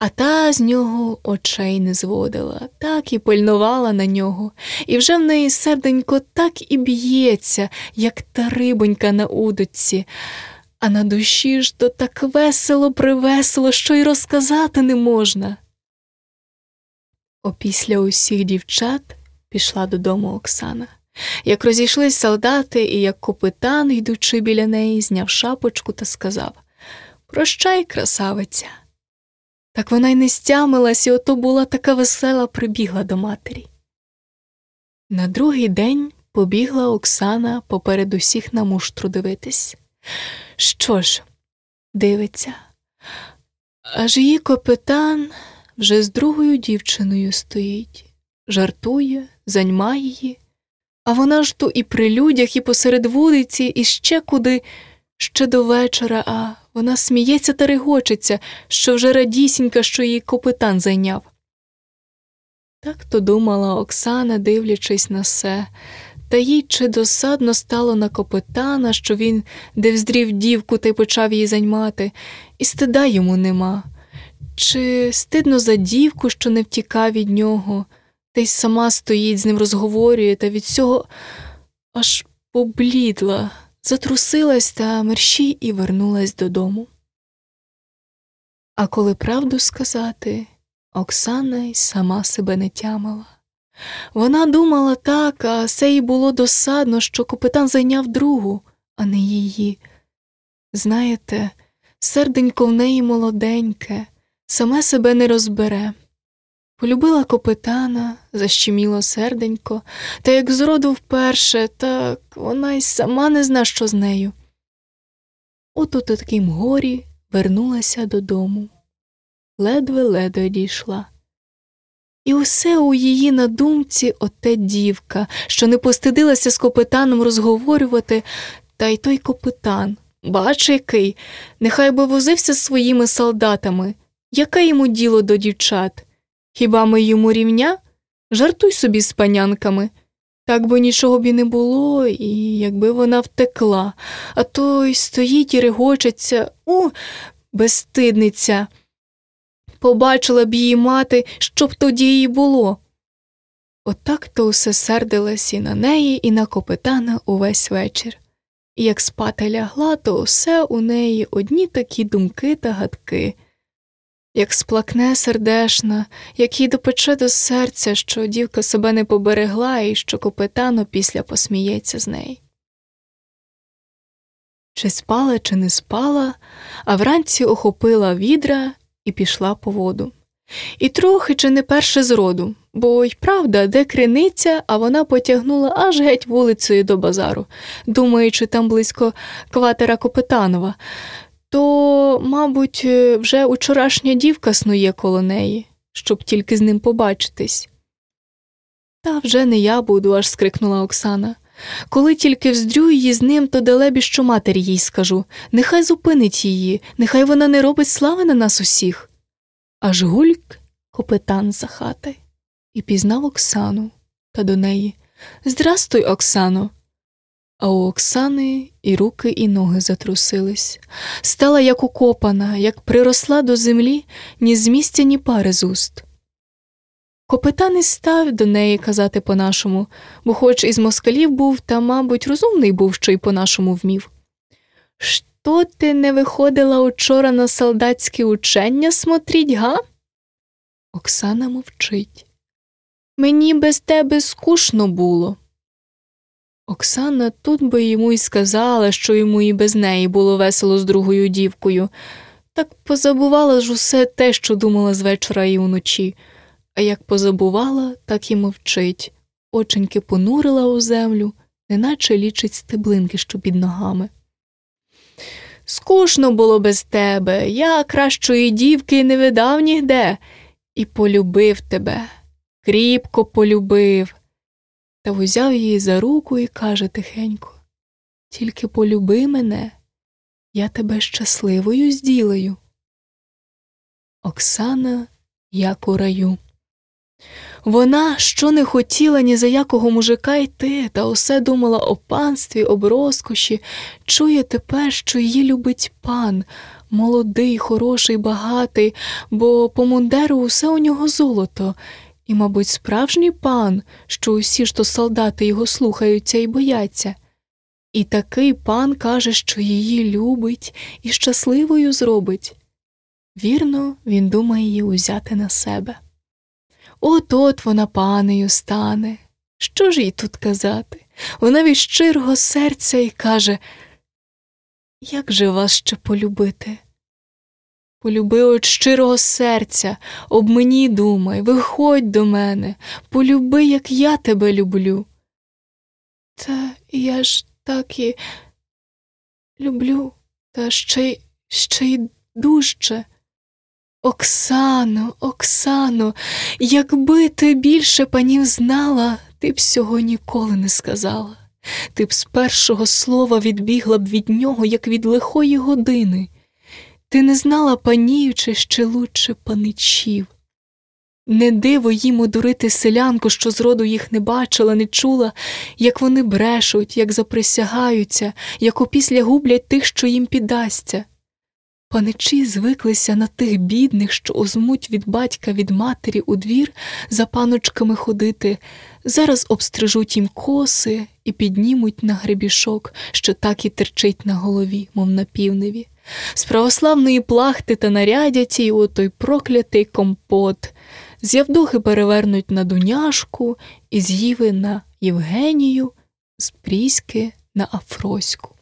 А та з нього очей не зводила, так і пильнувала на нього, і вже в неї серденько так і б'ється, як та рибонька на удочці, а на душі ж то так весело привесело, що й розказати не можна. Опісля усіх дівчат пішла додому Оксана. Як розійшлись солдати, і як капитан, йдучи біля неї, зняв шапочку та сказав Прощай, красавиця. Так вона й не стямилась, і ото була така весела, прибігла до матері. На другий день побігла Оксана поперед усіх на муштру дивитись. Що ж, дивиться, аж її капитан вже з другою дівчиною стоїть, жартує, заньма її. А вона ж то і при людях, і посеред вулиці, і ще куди, ще до вечора, а вона сміється та регочеться, що вже радісінька, що її капитан зайняв. Так то думала Оксана, дивлячись на все, та їй чи досадно стало на капитана, що він де вздрів дівку та й почав її займати, і стида йому нема, чи стидно за дівку, що не втікав від нього та й сама стоїть з ним розговорює, та від цього аж поблідла, затрусилась та мерщій і вернулась додому. А коли правду сказати, Оксана й сама себе не тямила. Вона думала так, а це їй було досадно, що капітан зайняв другу, а не її. Знаєте, серденько в неї молоденьке, саме себе не розбере. Полюбила копитана, защеміло серденько, та як зроду вперше, так вона й сама не зна, що з нею. От у таким горі вернулася додому, ледве-ледве дійшла. І усе у її на думці оте дівка, що не постидилася з копитаном розговорювати, та й той копитан, бач який, нехай би возився з своїми солдатами. Яке йому діло до дівчат? Хіба ми йому рівня? Жартуй собі з панянками. Так би нічого б і не було, і якби вона втекла, а то й стоїть і регочеться, у, безстидниця. Побачила б її мати, що б тоді їй було. Отак то усе сердилась і на неї, і на копитана увесь вечір. І як спати лягла, то усе у неї одні такі думки та гадки як сплакне сердешна, як їй допече до серця, що дівка себе не поберегла і що копитано після посміється з неї. Чи спала, чи не спала, а вранці охопила відра і пішла по воду. І трохи чи не перше зроду, бо й правда, де криниця, а вона потягнула аж геть вулицею до базару, думаючи там близько кватера Копитанова, то, мабуть, е, вже учорашня дівка снує коло неї, щоб тільки з ним побачитись. Та вже не я буду, аж скрикнула Оксана. Коли тільки вздрю її з ним, то далебі, що матері їй скажу нехай зупинить її, нехай вона не робить слави на нас усіх. Аж гульк копитан за хати і пізнав Оксану та до неї Здрастуй, Оксано а у Оксани і руки, і ноги затрусились. Стала як укопана, як приросла до землі ні з місця, ні пари з уст. Копита не став до неї казати по-нашому, бо, хоч із москалів був, та, мабуть, розумний був, що й по-нашому вмів. Що ти не виходила учора на солдатське учення смотріть, га? Оксана мовчить. Мені без тебе скучно було. Оксана тут би йому й сказала, що йому і без неї було весело з другою дівкою, так позабувала ж усе те, що думала з вечора і уночі, а як позабувала, так і мовчить, оченьки понурила у землю, неначе лічить стеблинки, що під ногами. Скучно було без тебе, я кращої дівки не видав нігде, і полюбив тебе, кріпко полюбив та взяв її за руку і каже тихенько Тільки полюби мене, я тебе щасливою зділаю. Оксана, як у раю. Вона, що не хотіла ні за якого мужика йти, та усе думала о панстві, об розкоші, чує тепер, що її любить пан, молодий, хороший, багатий, бо по мундеру усе у нього золото, і, мабуть, справжній пан, що усі ж то солдати його слухаються і бояться. І такий пан каже, що її любить і щасливою зробить. Вірно, він думає її узяти на себе. От от вона панею стане. Що ж їй тут казати? Вона від щирого серця і каже, як же вас ще полюбити? Полюби от щирого серця, об мені думай, виходь до мене, полюби, як я тебе люблю. Та я ж так і люблю, та ще й ще й дужче. Оксано, Оксано, якби ти більше панів знала, ти б цього ніколи не сказала. Ти б з першого слова відбігла б від нього, як від лихої години. Ти не знала панів чи ще лучше паничів. Не диво їм одурити селянку, що зроду їх не бачила, не чула, як вони брешуть, як заприсягаються, як опісля гублять тих, що їм піддасться. Паничі звиклися на тих бідних, що озмуть від батька від матері у двір за паночками ходити, зараз обстрижуть їм коси і піднімуть на гребішок, що так і терчить на голові, мов на півневі. З православної плахти та нарядять їй у той проклятий компот, з Явдухи перевернуть на Дуняшку, із Їви на Євгенію, з Пріськи на Афроську.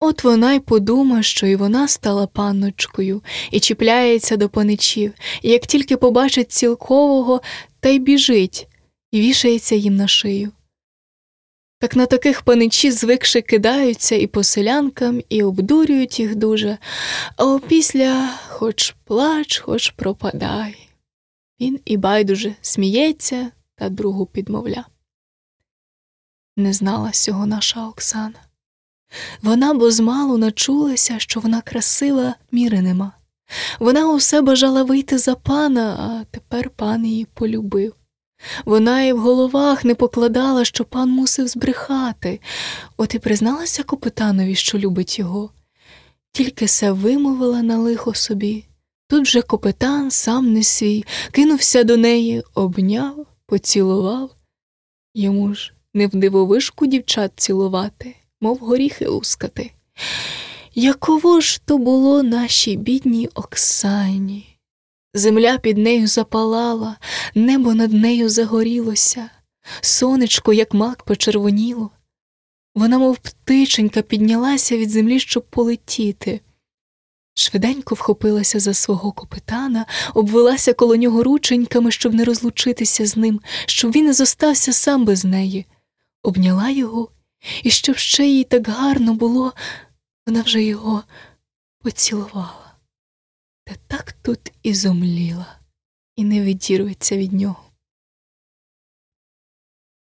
От вона й подума, що і вона стала панночкою, і чіпляється до паничів, і як тільки побачить цілкового, та й біжить, і вішається їм на шию. Так на таких паничі звикши кидаються і по селянкам, і обдурюють їх дуже, а опісля хоч плач, хоч пропадай. Він і байдуже сміється та другу підмовля. Не знала сього наша Оксана. Вона бо змалу начулася, що вона красива, міри нема. Вона усе бажала вийти за пана, а тепер пан її полюбив. Вона і в головах не покладала, що пан мусив збрехати, от і призналася капитанові, що любить його. Тільки се вимовила на лихо собі. Тут же капитан, сам не свій, кинувся до неї, обняв, поцілував. Йому ж не в дивовишку дівчат цілувати, мов горіхи лускати. Яково ж то було нашій бідній Оксані. Земля під нею запалала, небо над нею загорілося, сонечко, як мак, почервоніло. Вона, мов птиченька, піднялася від землі, щоб полетіти. Швиденько вхопилася за свого капитана, обвелася коло нього рученьками, щоб не розлучитися з ним, щоб він не зостався сам без неї, обняла його, і щоб ще їй так гарно було, вона вже його поцілувала та так тут і зомліла, і не відірветься від нього.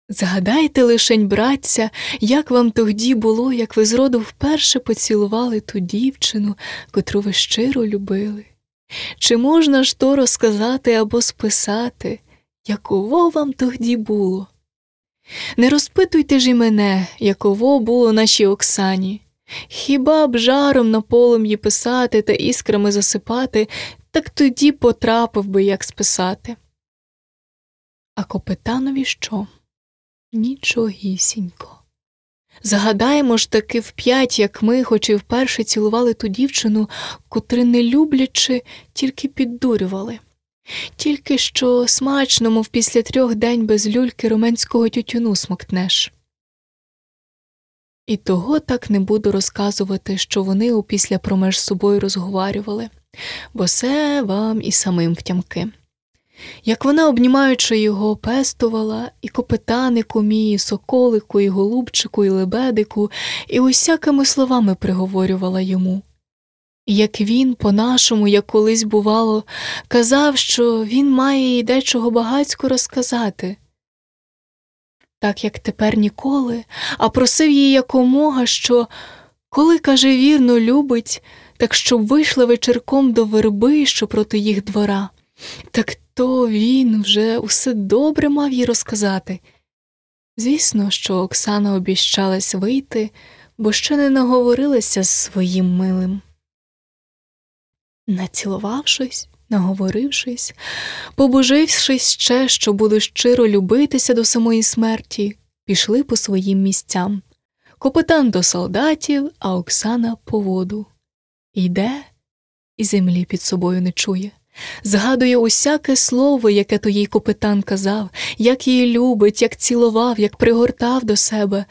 Згадайте лишень, братця, як вам тогді було, як ви зроду вперше поцілували ту дівчину, котру ви щиро любили. Чи можна ж то розказати або списати, яково вам тогді було? Не розпитуйте ж і мене, яково було нашій Оксані, Хіба б жаром на полум'ї писати та іскрами засипати, так тоді потрапив би, як списати. А копитанові що? Нічогісінько. Загадаємо ж таки вп'ять, як ми, хоч і вперше цілували ту дівчину, котри, не люблячи, тільки піддурювали. Тільки що смачно, мов після трьох день без люльки руменського тютюну смоктнеш. І того так не буду розказувати, що вони опісля промеж собою розговарювали, бо це вам і самим втямки. Як вона, обнімаючи його, пестувала, і копитанику мій, і соколику, і голубчику, і лебедику, і усякими словами приговорювала йому. І як він, по-нашому, як колись бувало, казав, що він має їй дечого багацько розказати так як тепер ніколи, а просив її якомога, що, коли, каже, вірно, любить, так щоб вийшла вечірком до верби, що проти їх двора, так то він вже усе добре мав їй розказати. Звісно, що Оксана обіщалась вийти, бо ще не наговорилася з своїм милим. Націлувавшись, наговорившись, побожившись ще, що були щиро любитися до самої смерті, пішли по своїм місцям. Копитан до солдатів, а Оксана по воду. Йде і землі під собою не чує. Згадує усяке слово, яке то їй копитан казав, як її любить, як цілував, як пригортав до себе,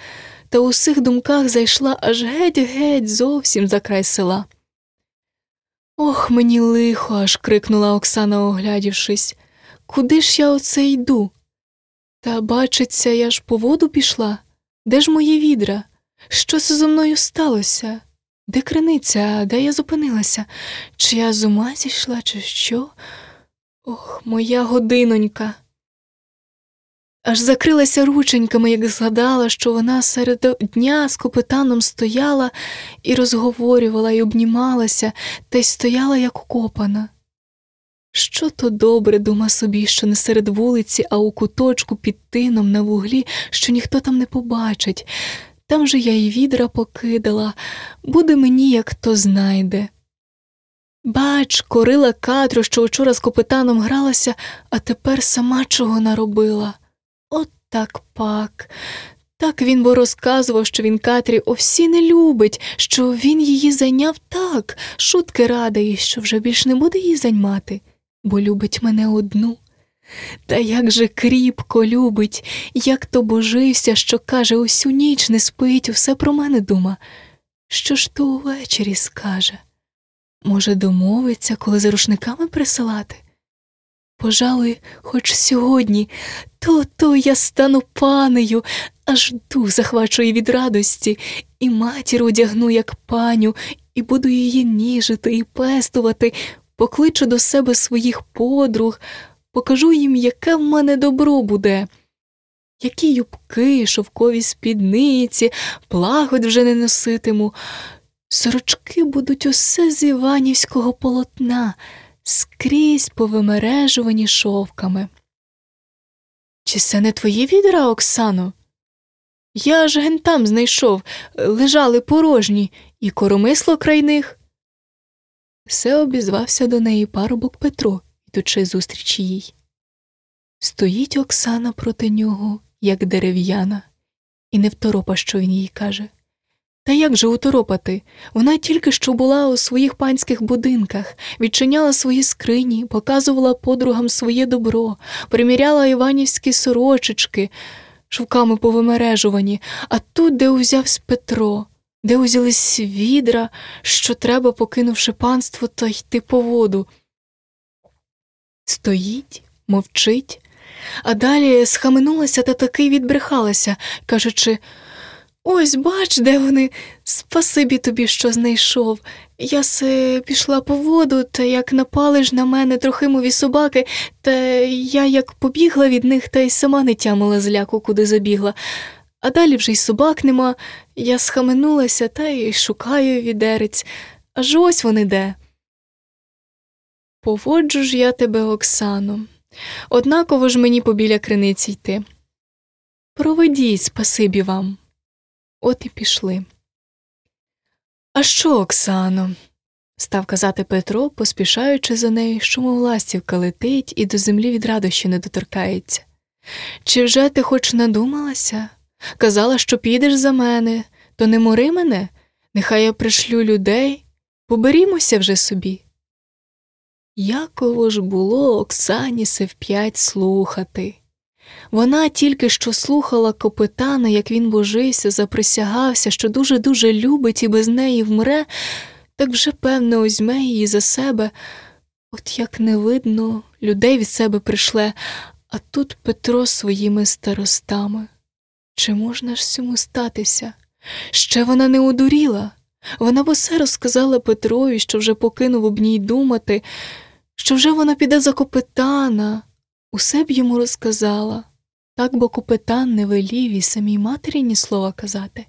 та у сих думках зайшла аж геть-геть зовсім за край села. Ох, мені лихо, аж крикнула Оксана, оглядівшись. Куди ж я оце йду? Та, бачиться, я ж по воду пішла. Де ж мої відра? Що це зо мною сталося? Де криниця, де я зупинилася? Чи я з ума зійшла, чи що? Ох, моя годинонька аж закрилася рученьками, як згадала, що вона серед дня з копитаном стояла і розговорювала, і обнімалася, та й стояла, як копана. Що то добре, дума собі, що не серед вулиці, а у куточку під тином на вуглі, що ніхто там не побачить. Там же я й відра покидала, буде мені, як хто знайде. Бач, корила Катрю, що вчора з копитаном гралася, а тепер сама чого наробила. Так пак. Так він бо розказував, що він Катрі овсі не любить, що він її зайняв так, шутки радий, що вже більш не буде її займати, бо любить мене одну. Та як же кріпко любить, як то божився, що, каже, усю ніч не спить, усе про мене дума. Що ж то увечері скаже? Може, домовиться, коли за рушниками присилати? Пожалуй, хоч сьогодні, то то я стану панею, аж дух захвачує від радості, і матір одягну, як паню, і буду її ніжити і пестувати, покличу до себе своїх подруг, покажу їм, яке в мене добро буде. Які юбки, шовкові спідниці, плагодь вже не носитиму. Сорочки будуть усе з іванівського полотна, скрізь повимережувані шовками. Чи це не твої відра, Оксано? Я ж ген там знайшов, лежали порожні, і коромисло край них. Все обізвався до неї парубок Петро, йдучи зустрічі їй. Стоїть Оксана проти нього, як дерев'яна, і не второпа, що він їй каже. Та як же уторопати? Вона тільки що була у своїх панських будинках, відчиняла свої скрині, показувала подругам своє добро, приміряла іванівські сорочечки, шовками повимережувані, а тут, де узявсь Петро, де узялись відра, що треба, покинувши панство, та йти по воду. Стоїть, мовчить, а далі схаменулася та таки відбрехалася, кажучи Ось бач, де вони, спасибі тобі, що знайшов. Я се пішла по воду, та як напали ж на мене трохимові собаки, та я як побігла від них, та й сама не тямила зляку, куди забігла. А далі вже й собак нема, я схаменулася та й шукаю відерець. Аж ось вони де. Поводжу ж я тебе, Оксано, однаково ж мені побіля криниці йти. Проведіть, спасибі вам. От і пішли. А що, Оксано? став казати Петро, поспішаючи за нею, що мов ластівка летить і до землі від радощі не доторкається. Чи вже ти хоч надумалася? Казала, що підеш за мене, то не мори мене, нехай я пришлю людей, поберімося вже собі. Яково ж було Оксані се вп'ять слухати. Вона тільки що слухала копитана, як він божився, заприсягався, що дуже дуже любить і без неї вмре, так вже, певно, озьме її за себе. От як не видно, людей від себе прийшле, а тут Петро своїми старостами. Чи можна ж цьому статися? Ще вона не одуріла. Вона б усе розказала Петрові, що вже покинув об ній думати, що вже вона піде за копитана, усе б йому розказала. Так бо купитан не велів і самій матері ні слова казати.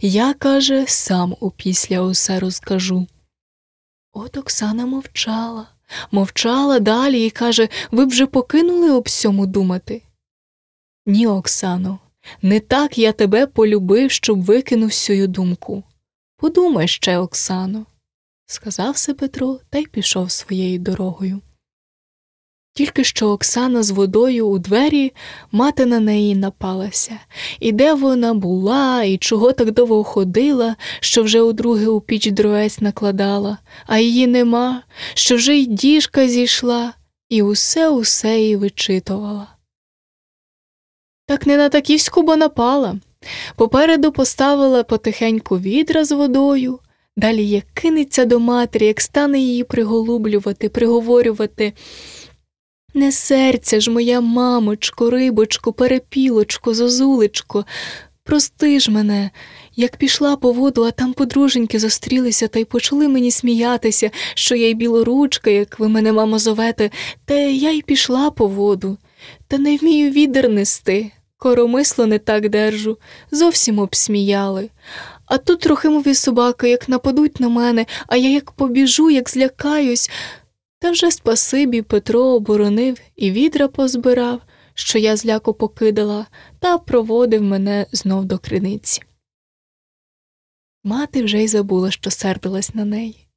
Я, каже, сам опісля усе розкажу. От Оксана мовчала, мовчала далі і каже ви б вже покинули об сьому думати. Ні, Оксано, не так я тебе полюбив, щоб викинув сю думку. Подумай ще, Оксано, сказав се Петро та й пішов своєю дорогою. Тільки що Оксана з водою у двері мати на неї напалася, і де вона була, і чого так довго ходила, що вже удруге у піч дроець накладала, а її нема, що вже й діжка зійшла, і усе усе їй вичитувала. Так не на таківську бо напала. Попереду поставила потихеньку відра з водою, далі як кинеться до матері, як стане її приголублювати, приговорювати. Не серця ж моя мамочко, рибочко, перепілочко, зозулечко, прости ж мене, як пішла по воду, а там подруженьки зустрілися та й почали мені сміятися, що я й білоручка, як ви мене, мамо, зовете, та я й пішла по воду, та не вмію відер нести, коромисло не так держу, зовсім обсміяли. А тут трохимові собаки, як нападуть на мене, а я як побіжу, як злякаюсь. Та вже спасибі Петро оборонив і відра позбирав, що я зляку покидала, та проводив мене знов до криниці. Мати вже й забула, що сердилась на неї.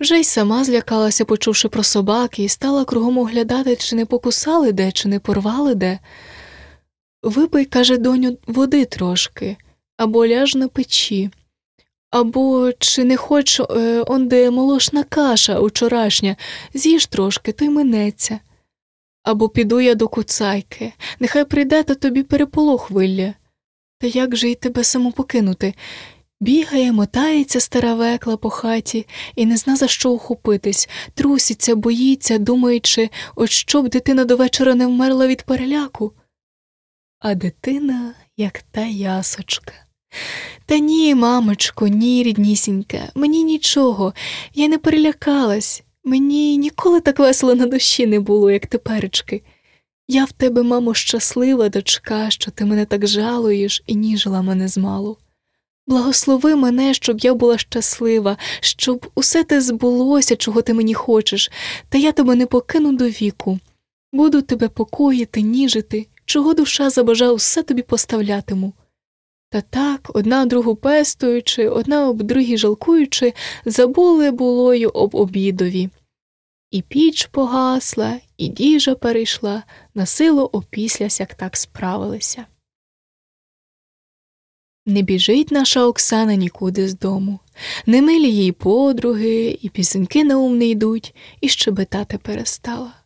Вже й сама злякалася, почувши про собаки, і стала кругом оглядати, чи не покусали де, чи не порвали де. Випий, каже доню, води трошки або ляж на печі. Або чи не хоч е, онде молошна каша учорашня, з'їж трошки, то й минеться. Або піду я до куцайки, нехай прийде та тобі переполох вилля. Та як же й тебе саму покинути? Бігає, мотається стара векла по хаті і не зна за що ухопитись, труситься, боїться, думаючи, от щоб дитина до вечора не вмерла від переляку. А дитина, як та ясочка. Та ні, мамочко, ні, ріднісінька, мені нічого, я не перелякалась, мені ніколи так весело на душі не було, як теперечки. Я в тебе, мамо, щаслива дочка, що ти мене так жалуєш і ніжила мене змалу. Благослови мене, щоб я була щаслива, щоб усе те збулося, чого ти мені хочеш, та я тебе не покину до віку. Буду тебе покоїти, ніжити, чого душа забажа, усе тобі поставлятиму. Та так, одна другу пестуючи, одна об другій жалкуючи, забули булою об обідові. І піч погасла, і діжа перейшла, на силу опіслясь, так справилися. Не біжить наша Оксана нікуди з дому, не милі їй подруги, і пісеньки на ум не йдуть, і щебетати перестала.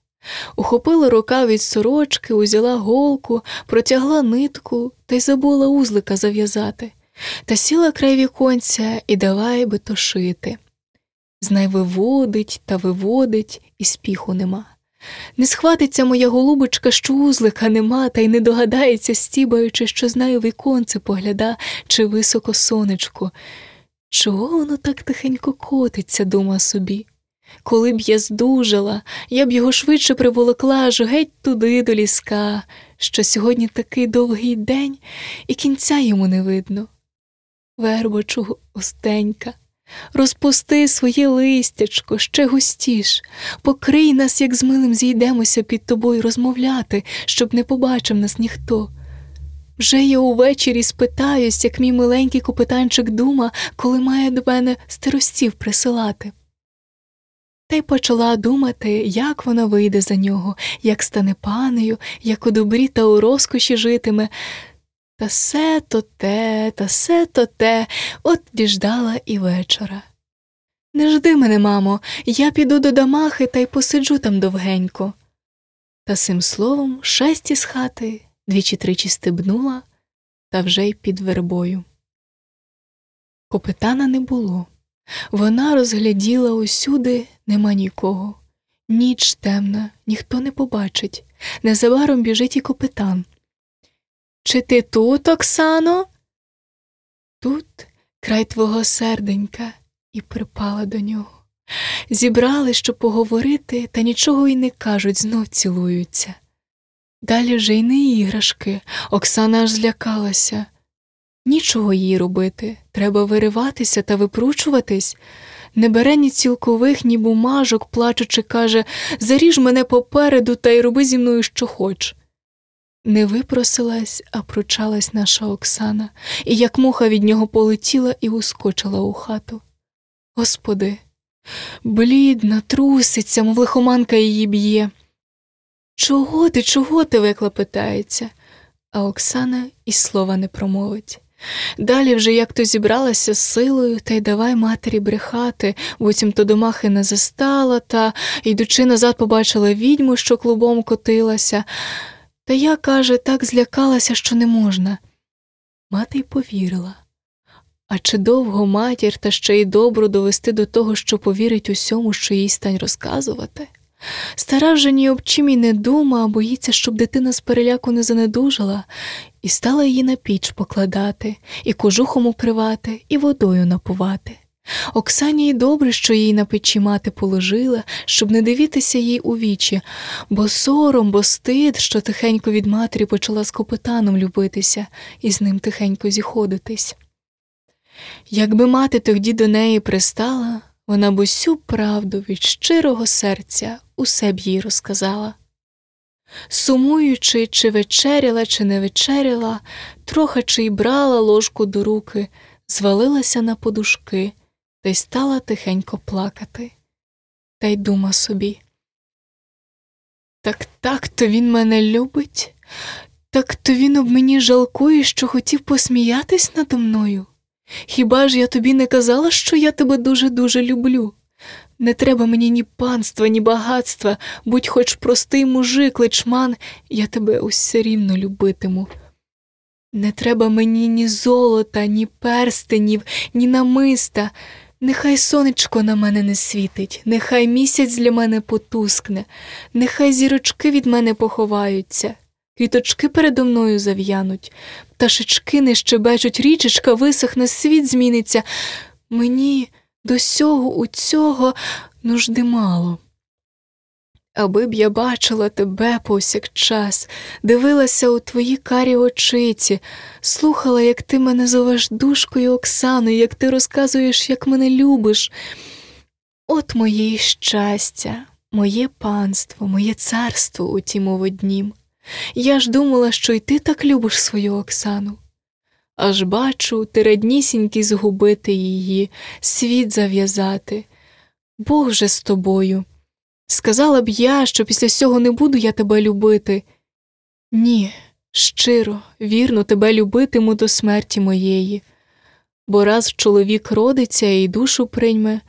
Ухопила рука від сорочки, узяла голку, протягла нитку та й забула узлика зав'язати, та сіла край віконця і давай би то шити. Знай виводить та виводить, і спіху нема. Не схватиться моя голубочка, що узлика нема, та й не догадається, стібаючи, що знаю віконце погляда, чи високо сонечко. Чого воно так тихенько котиться, дума собі? Коли б я здужала, я б його швидше приволокла аж геть туди до ліска, що сьогодні такий довгий день, і кінця йому не видно. Вербочу густенька, розпусти своє листячко ще густіш, покрий нас, як з милим зійдемося під тобою розмовляти, щоб не побачив нас ніхто. Вже я увечері спитаюсь, як мій миленький копитанчик дума, коли має до мене старостів присилати. Та й почала думати, як вона вийде за нього, як стане панею, як у добрі та у розкоші житиме. Та все то те, та все то те, от діждала і вечора. Не жди мене, мамо, я піду до дамахи та й посиджу там довгенько. Та сим словом шесть із хати двічі тричі стебнула, та вже й під вербою. Копитана не було. Вона розгляділа усюди нема нікого. Ніч темна, ніхто не побачить. Незабаром біжить і копитан. Чи ти тут, Оксано? Тут край твого серденька, і припала до нього. Зібрали, щоб поговорити, та нічого й не кажуть, знов цілуються. Далі вже й не іграшки, Оксана аж злякалася. Нічого їй робити, треба вириватися та випручуватись. Не бере ні цілкових, ні бумажок, плачучи, каже Заріж мене попереду та й роби зі мною, що хоч. Не випросилась, а пручалась наша Оксана, і як муха від нього полетіла і ускочила у хату. Господи, блідна, труситься, мов лихоманка її б'є. Чого ти, чого ти? викла питається, а Оксана і слова не промовить. Далі вже як то зібралася з силою та й давай матері брехати, буцім то домахи не застала та, йдучи назад, побачила відьму, що клубом котилася. Та я, каже, так злякалася, що не можна. Мати й повірила. А чи довго матір та ще й добру довести до того, що повірить усьому, що їй стань розказувати? Стара вже ні об чим і не дума, а боїться, щоб дитина з переляку не занедужала, і стала її на піч покладати, і кожухом укривати, і водою напувати. Оксані й добре, що їй на печі мати положила, щоб не дивитися їй у вічі, бо сором, бо стид, що тихенько від матері почала з копитаном любитися і з ним тихенько зіходитись. Якби мати тоді до неї пристала, вона б усю правду від щирого серця усе б їй розказала. Сумуючи, чи вечеряла, чи не вечеряла, трохи чи й брала ложку до руки, звалилася на подушки та й стала тихенько плакати. Та й дума собі. Так так то він мене любить, так то він об мені жалкує, що хотів посміятись надо мною. Хіба ж я тобі не казала, що я тебе дуже дуже люблю? Не треба мені ні панства, ні багатства, будь хоч простий мужик, личман, я тебе усе рівно любитиму. Не треба мені ні золота, ні перстенів, ні намиста. Нехай сонечко на мене не світить, нехай місяць для мене потускне, нехай зірочки від мене поховаються, квіточки передо мною зав'януть, пташечки не щебечуть, річечка висохне, світ зміниться. Мені до сього у цього нужди мало. Аби б я бачила тебе повсякчас, дивилася у твої карі очиці, слухала, як ти мене зовеш душкою Оксаною, як ти розказуєш, як мене любиш. От моє щастя, моє панство, моє царство у тім оводнім. Я ж думала, що й ти так любиш свою Оксану. Аж бачу, ти раднісінький згубити її, світ зав'язати. Бог же з тобою. Сказала б я, що після цього не буду я тебе любити. Ні, щиро, вірно, тебе любитиму до смерті моєї, бо раз чоловік родиться і душу прийме,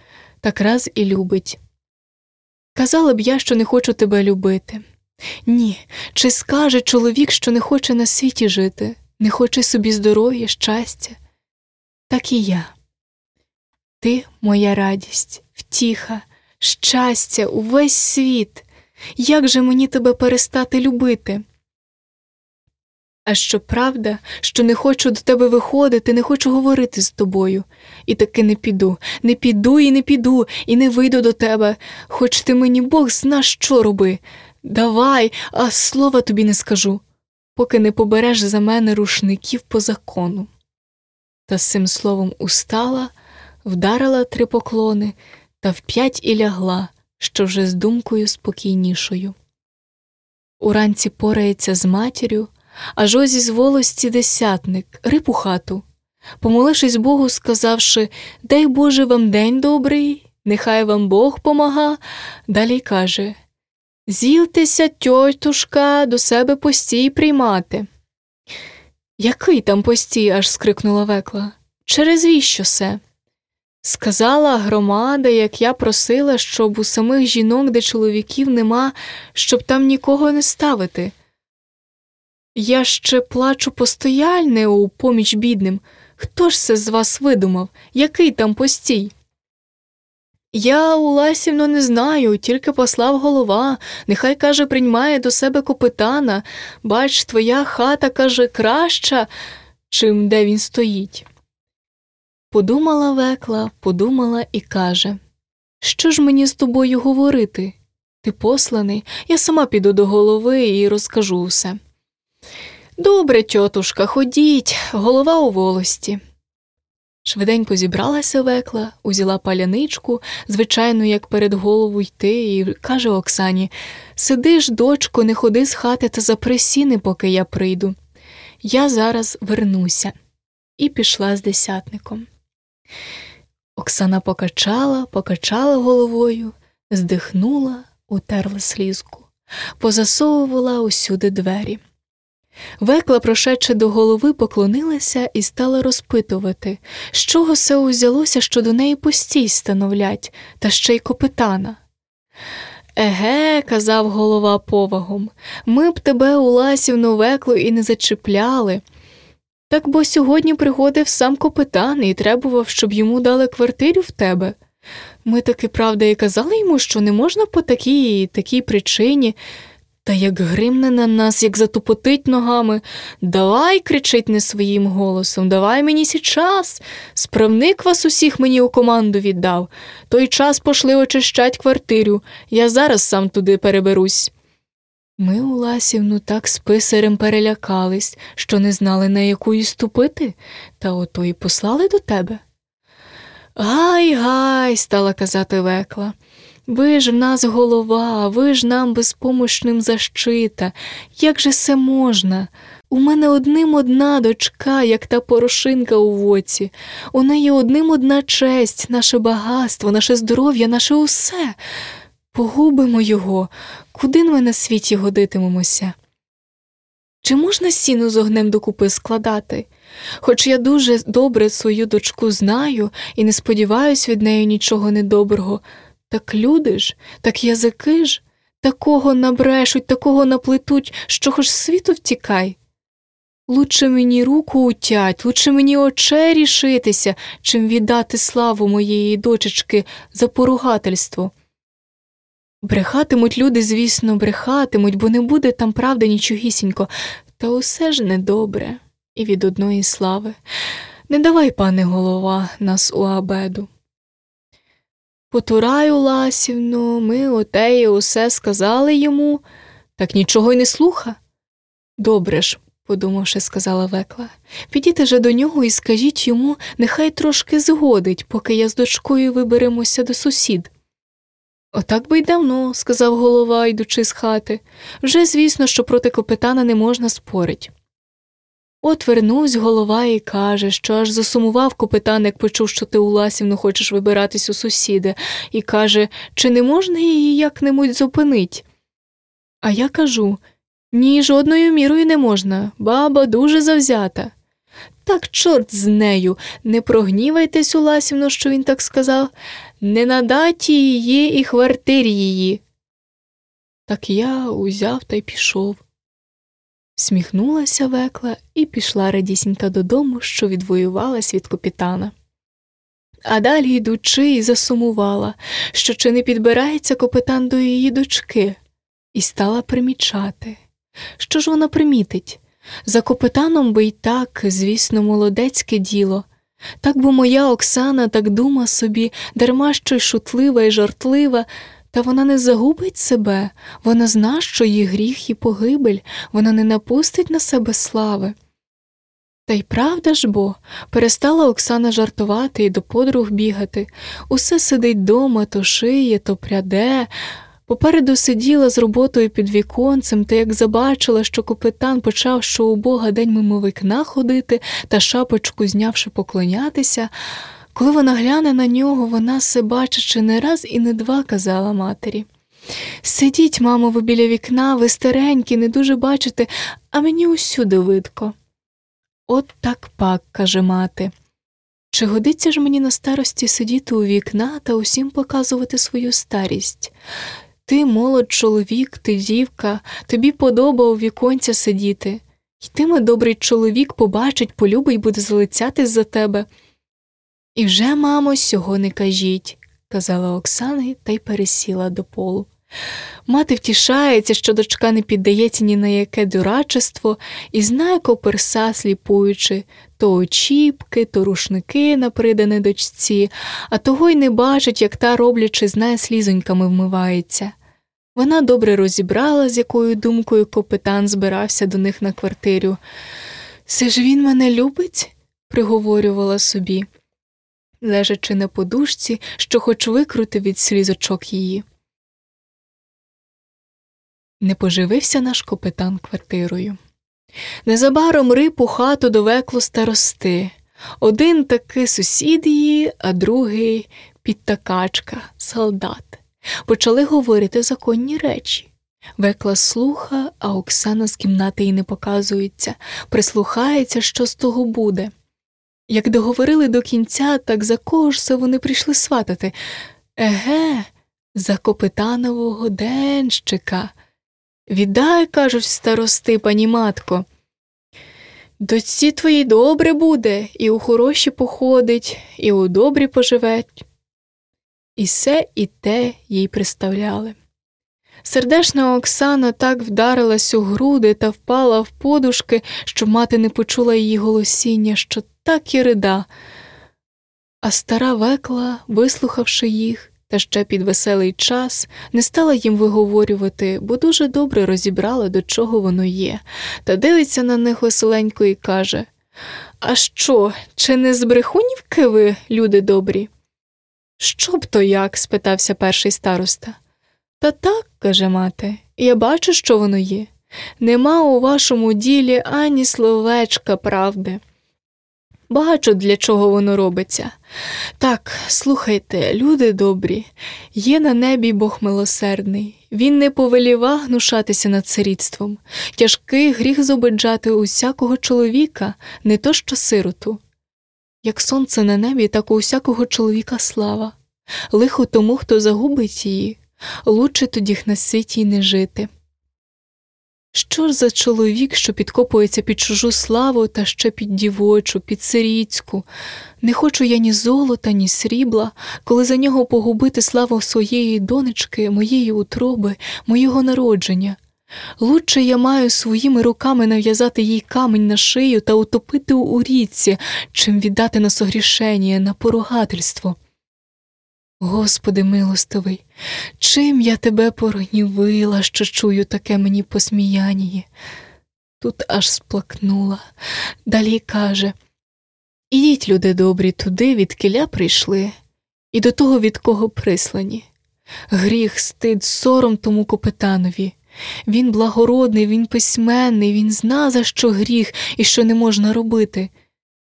так раз і любить. Казала б я, що не хочу тебе любити. Ні, чи скаже чоловік, що не хоче на світі жити, не хоче собі здоров'я, щастя? Так і я. Ти моя радість, втіха щастя, увесь світ. Як же мені тебе перестати любити? А що правда, що не хочу до тебе виходити, не хочу говорити з тобою, і таки не піду, не піду і не піду, і не вийду до тебе, хоч ти мені Бог зна, що роби. Давай, а слова тобі не скажу, поки не побереш за мене рушників по закону. Та з цим словом устала, вдарила три поклони та вп'ять і лягла, що вже з думкою спокійнішою. Уранці порається з матір'ю, аж ось із волості десятник, риб хату, помолившись Богу, сказавши Дай Боже вам день добрий, нехай вам Бог помага, далі каже Зілтеся, тьотушка, до себе постій приймати. Який там постій? аж скрикнула векла. Через віщо се? Сказала громада, як я просила, щоб у самих жінок, де чоловіків нема, щоб там нікого не ставити. Я ще плачу постояльне у поміч бідним. Хто ж це з вас видумав? Який там постій? Я, Уласівно, не знаю, тільки послав голова, нехай, каже, приймає до себе копитана, бач, твоя хата, каже, краща, чим де він стоїть. Подумала векла, подумала і каже Що ж мені з тобою говорити? Ти посланий, я сама піду до голови і розкажу усе. Добре, тьотушка, ходіть, голова у волості. Швиденько зібралася векла, узяла паляничку, звичайно, як перед голову йти, і каже Оксані Сиди ж, дочко, не ходи з хати та запри сіни, поки я прийду. Я зараз вернуся, і пішла з десятником. Оксана покачала, покачала головою, здихнула, утерла слізку, позасовувала усюди двері. Векла, прошедши до голови, поклонилася і стала розпитувати, з чого все узялося, що до неї постій становлять, та ще й копитана. Еге, казав голова повагом, ми б тебе, Уласівну, веклу, і не зачіпляли. Так бо сьогодні пригодив сам капітан і требував, щоб йому дали квартиру в тебе. Ми таки, правда, і казали йому, що не можна по такій такій причині, та як гримне на нас, як затупотить ногами, давай, кричить не своїм голосом, давай мені січас. Справник вас усіх мені у команду віддав. Той час пошли очищать квартиру, я зараз сам туди переберусь. Ми, Уласівну, так з писарем перелякались, що не знали, на яку й ступити, та ото й послали до тебе. Гай, гай, стала казати векла. Ви ж в нас голова, ви ж нам безпомощним защита. Як же це можна? У мене одним одна дочка, як та порошинка у воці. У неї одним одна честь, наше багатство, наше здоров'я, наше усе. Погубимо його, куди ми на світі годитимемося? Чи можна сіну з огнем докупи складати? Хоч я дуже добре свою дочку знаю і не сподіваюсь від неї нічого недоброго, так люди ж, так язики ж, такого набрешуть, такого наплетуть, що хоч світу втікай. Лучше мені руку утять, лучше мені очей рішитися, чим віддати славу моєї дочечки за поругательство. Брехатимуть люди, звісно, брехатимуть, бо не буде там правди нічогісінько, та усе ж недобре і від одної слави. Не давай, пане голова, нас у абеду. Потураю, Ласівно, ми отеє усе сказали йому, так нічого й не слуха. Добре ж, подумавши, сказала Векла, підійте же до нього і скажіть йому, нехай трошки згодить, поки я з дочкою виберемося до сусід. Отак би й давно, сказав голова, йдучи з хати. Вже звісно, що проти капітана не можна спорить. От вернусь голова і каже, що аж засумував капітан, як почув, що ти у Ласівну хочеш вибиратись у сусіди, і каже, чи не можна її як-небудь зупинить? А я кажу ні, жодною мірою не можна, баба дуже завзята. Так, чорт з нею, не прогнівайтесь у Ласівну, що він так сказав, не надаті її і хвартир її. Так я узяв та й пішов. Сміхнулася векла і пішла радісінька додому, що відвоювалась від капітана. А далі, йдучи, і засумувала, що чи не підбирається капітан до її дочки, і стала примічати. Що ж вона примітить? За капитаном би й так, звісно, молодецьке діло. Так бо моя Оксана так дума собі, дарма що й шутлива і жартлива, та вона не загубить себе, вона зна, що її гріх і погибель, вона не напустить на себе слави. Та й правда ж бо, перестала Оксана жартувати і до подруг бігати, усе сидить дома, то шиє, то пряде. Попереду сиділа з роботою під віконцем, та як забачила, що капитан почав що у бога день мимо вікна ходити та шапочку знявши поклонятися, коли вона гляне на нього, вона се бачачи не раз і не два, казала матері. Сидіть, мамо, ви біля вікна, ви старенькі, не дуже бачите, а мені усюди видко. От так пак, каже мати. Чи годиться ж мені на старості сидіти у вікна та усім показувати свою старість? Ти, молод чоловік, ти дівка, тобі подоба у віконця сидіти. Йтиме добрий чоловік побачить, полюбить буде залицятись за тебе. І вже, мамо, сього не кажіть, казала Оксана та й пересіла до полу. Мати втішається, що дочка не піддається ні на яке дурачество, і знає коперса, сліпуючи то очіпки, то рушники на придане дочці, а того й не бачить, як та, роблячи, знає, слізоньками вмивається. Вона добре розібрала, з якою думкою капитан збирався до них на квартиру. Це ж він мене любить? приговорювала собі, лежачи на подушці, що хоч викрути від слізочок її. Не поживився наш капитан квартирою. Незабаром риб у хату довекло старости. Один таки сусід її, а другий підтакачка, солдат. Почали говорити законні речі. Векла слуха, а Оксана з кімнати їй не показується, прислухається, що з того буде. Як договорили до кінця, так за кого вони прийшли сватати? Еге, за копитанового денщика. Віддай, кажуть старости, пані матко. Дочці твоїй добре буде, і у хороші походить, і у добрі поживеть. І все і те їй представляли. Сердешна Оксана так вдарилась у груди та впала в подушки, що мати не почула її голосіння, що так і рида. А стара векла, вислухавши їх, та ще під веселий час, не стала їм виговорювати, бо дуже добре розібрала, до чого воно є, та дивиться на них веселенько і каже А що, чи не з брехунівки ви, люди добрі? Що б то як? спитався перший староста. Та так, каже мати, я бачу, що воно є. Нема у вашому ділі ані словечка правди. Бачу, для чого воно робиться. Так, слухайте, люди добрі, є на небі Бог милосердний, він не повеліва гнушатися над царіцтвом, тяжкий гріх зобиджати усякого чоловіка, не то що сироту. Як сонце на небі, так у усякого чоловіка слава, лихо тому, хто загубить її, лучше тоді на світі й не жити. Що ж за чоловік, що підкопується під чужу славу та ще під дівочу, під сирійську? Не хочу я ні золота, ні срібла, коли за нього погубити славу своєї донечки, моєї утроби, моєго народження. Лучше я маю своїми руками нав'язати їй камінь на шию та утопити у річці, чим віддати на согрішення, на поругательство. Господи милостивий, чим я тебе порогнівила, що чую таке мені посміяніє? Тут аж сплакнула. Далі каже Ідіть, люди добрі, туди, від киля прийшли, і до того, від кого прислані. Гріх, стид, сором тому капитанові. Він благородний, він письменний, він зна, за що гріх і що не можна робити.